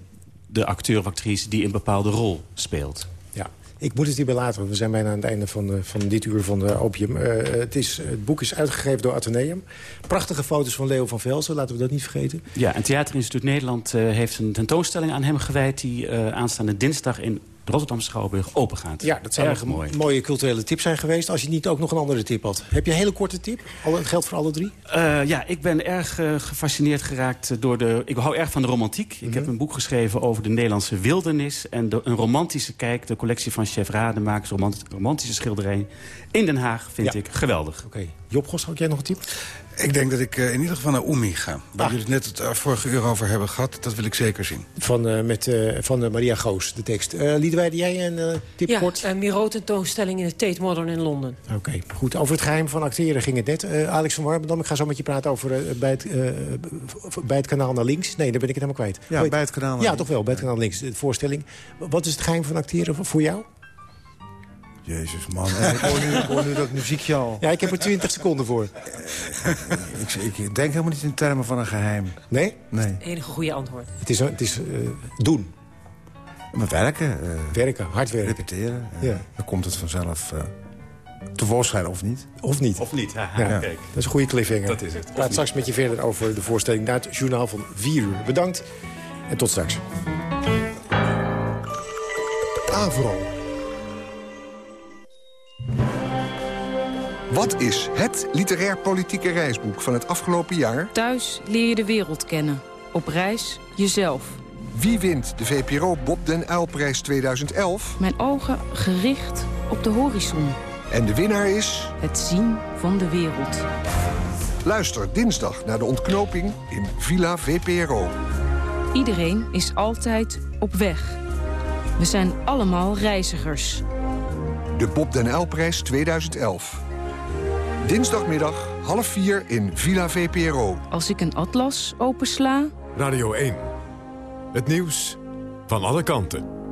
de acteur of actrice die een bepaalde rol speelt. Ja. Ik moet het hierbij laten, want we zijn bijna aan het einde van, eh, van dit uur van de Opium. Eh, het, is, het boek is uitgegeven door Atheneum. Prachtige foto's van Leo van Velsen, laten we dat niet vergeten. Ja, en Theaterinstituut Nederland eh, heeft een tentoonstelling aan hem gewijd... die aanstaande dinsdag in de Rotterdam Schouwburg open gaat. Ja, dat zou Erg een mooi. mooie culturele tip zijn geweest... als je niet ook nog een andere tip had. Heb je een hele korte tip? Alle, het geldt voor alle drie? Eh, ja, ik ben erg eh, gefascineerd geraakt door de... Ik hou erg van de romantiek. Ik heb een boek geschreven over de Nederlandse wildernis... en de, een romantische kijk, de collectie van chef Rademakers... romant, romantische schilderijen in Den Haag, vind Ja. ik geweldig. Oké. Job Gos, had jij nog een tip? Ik denk dat ik eh, in ieder geval naar Oemi ga. Ah. Waar jullie het net het eh, vorige uur over hebben gehad. Dat wil ik zeker zien. Van, eh, met, eh, van eh, Maria Goos, de tekst. Eh Liedewij, jij een eh, tip ja, kort? een Miro tentoonstelling in de Tate Modern in Londen. Oké, goed. Over het geheim van acteren ging het net. Eh, Alex van Warmerdam, ik ga zo met je praten over bij, het, eh, bij het kanaal naar links. Nee, daar ben ik het helemaal kwijt. Ja, Weet- bij het kanaal naar Ja, links. toch wel, bij het kanaal naar links. De voorstelling. Wat is het geheim van acteren voor jou? Jezus, man. Eh, Ik hoor, nu, ik hoor nu dat muziekje al. Ja, ik heb er 20 seconden voor. Ik, ik denk helemaal niet in termen van een geheim. Nee? Nee. Enige goede antwoord. Het is, het is eh, doen. Maar werken. eh, Werken, hard werken. repeteren. eh, Ja. Dan komt het vanzelf eh tevoorschijn of niet. Of niet. Of niet, haha, Ja, kijk. Dat is een goede cliffhanger. Dat is het. Praat straks met je verder over de voorstelling naar het journaal van 4 uur. Bedankt en tot straks. Avro. Wat is het literair-politieke reisboek van het afgelopen jaar? Thuis leer je de wereld kennen. Op reis jezelf. Wie wint de VPRO Bob den Uylprijs 2011? Mijn ogen gericht op de horizon. En de winnaar is... Het zien van de wereld. Luister dinsdag naar de ontknoping in Villa VPRO. Iedereen is altijd op weg. We zijn allemaal reizigers. De Bob den Uyl-prijs 2011. Dinsdagmiddag half vier in Villa VPRO. Als ik een atlas opensla... Radio 1. Het nieuws van alle kanten.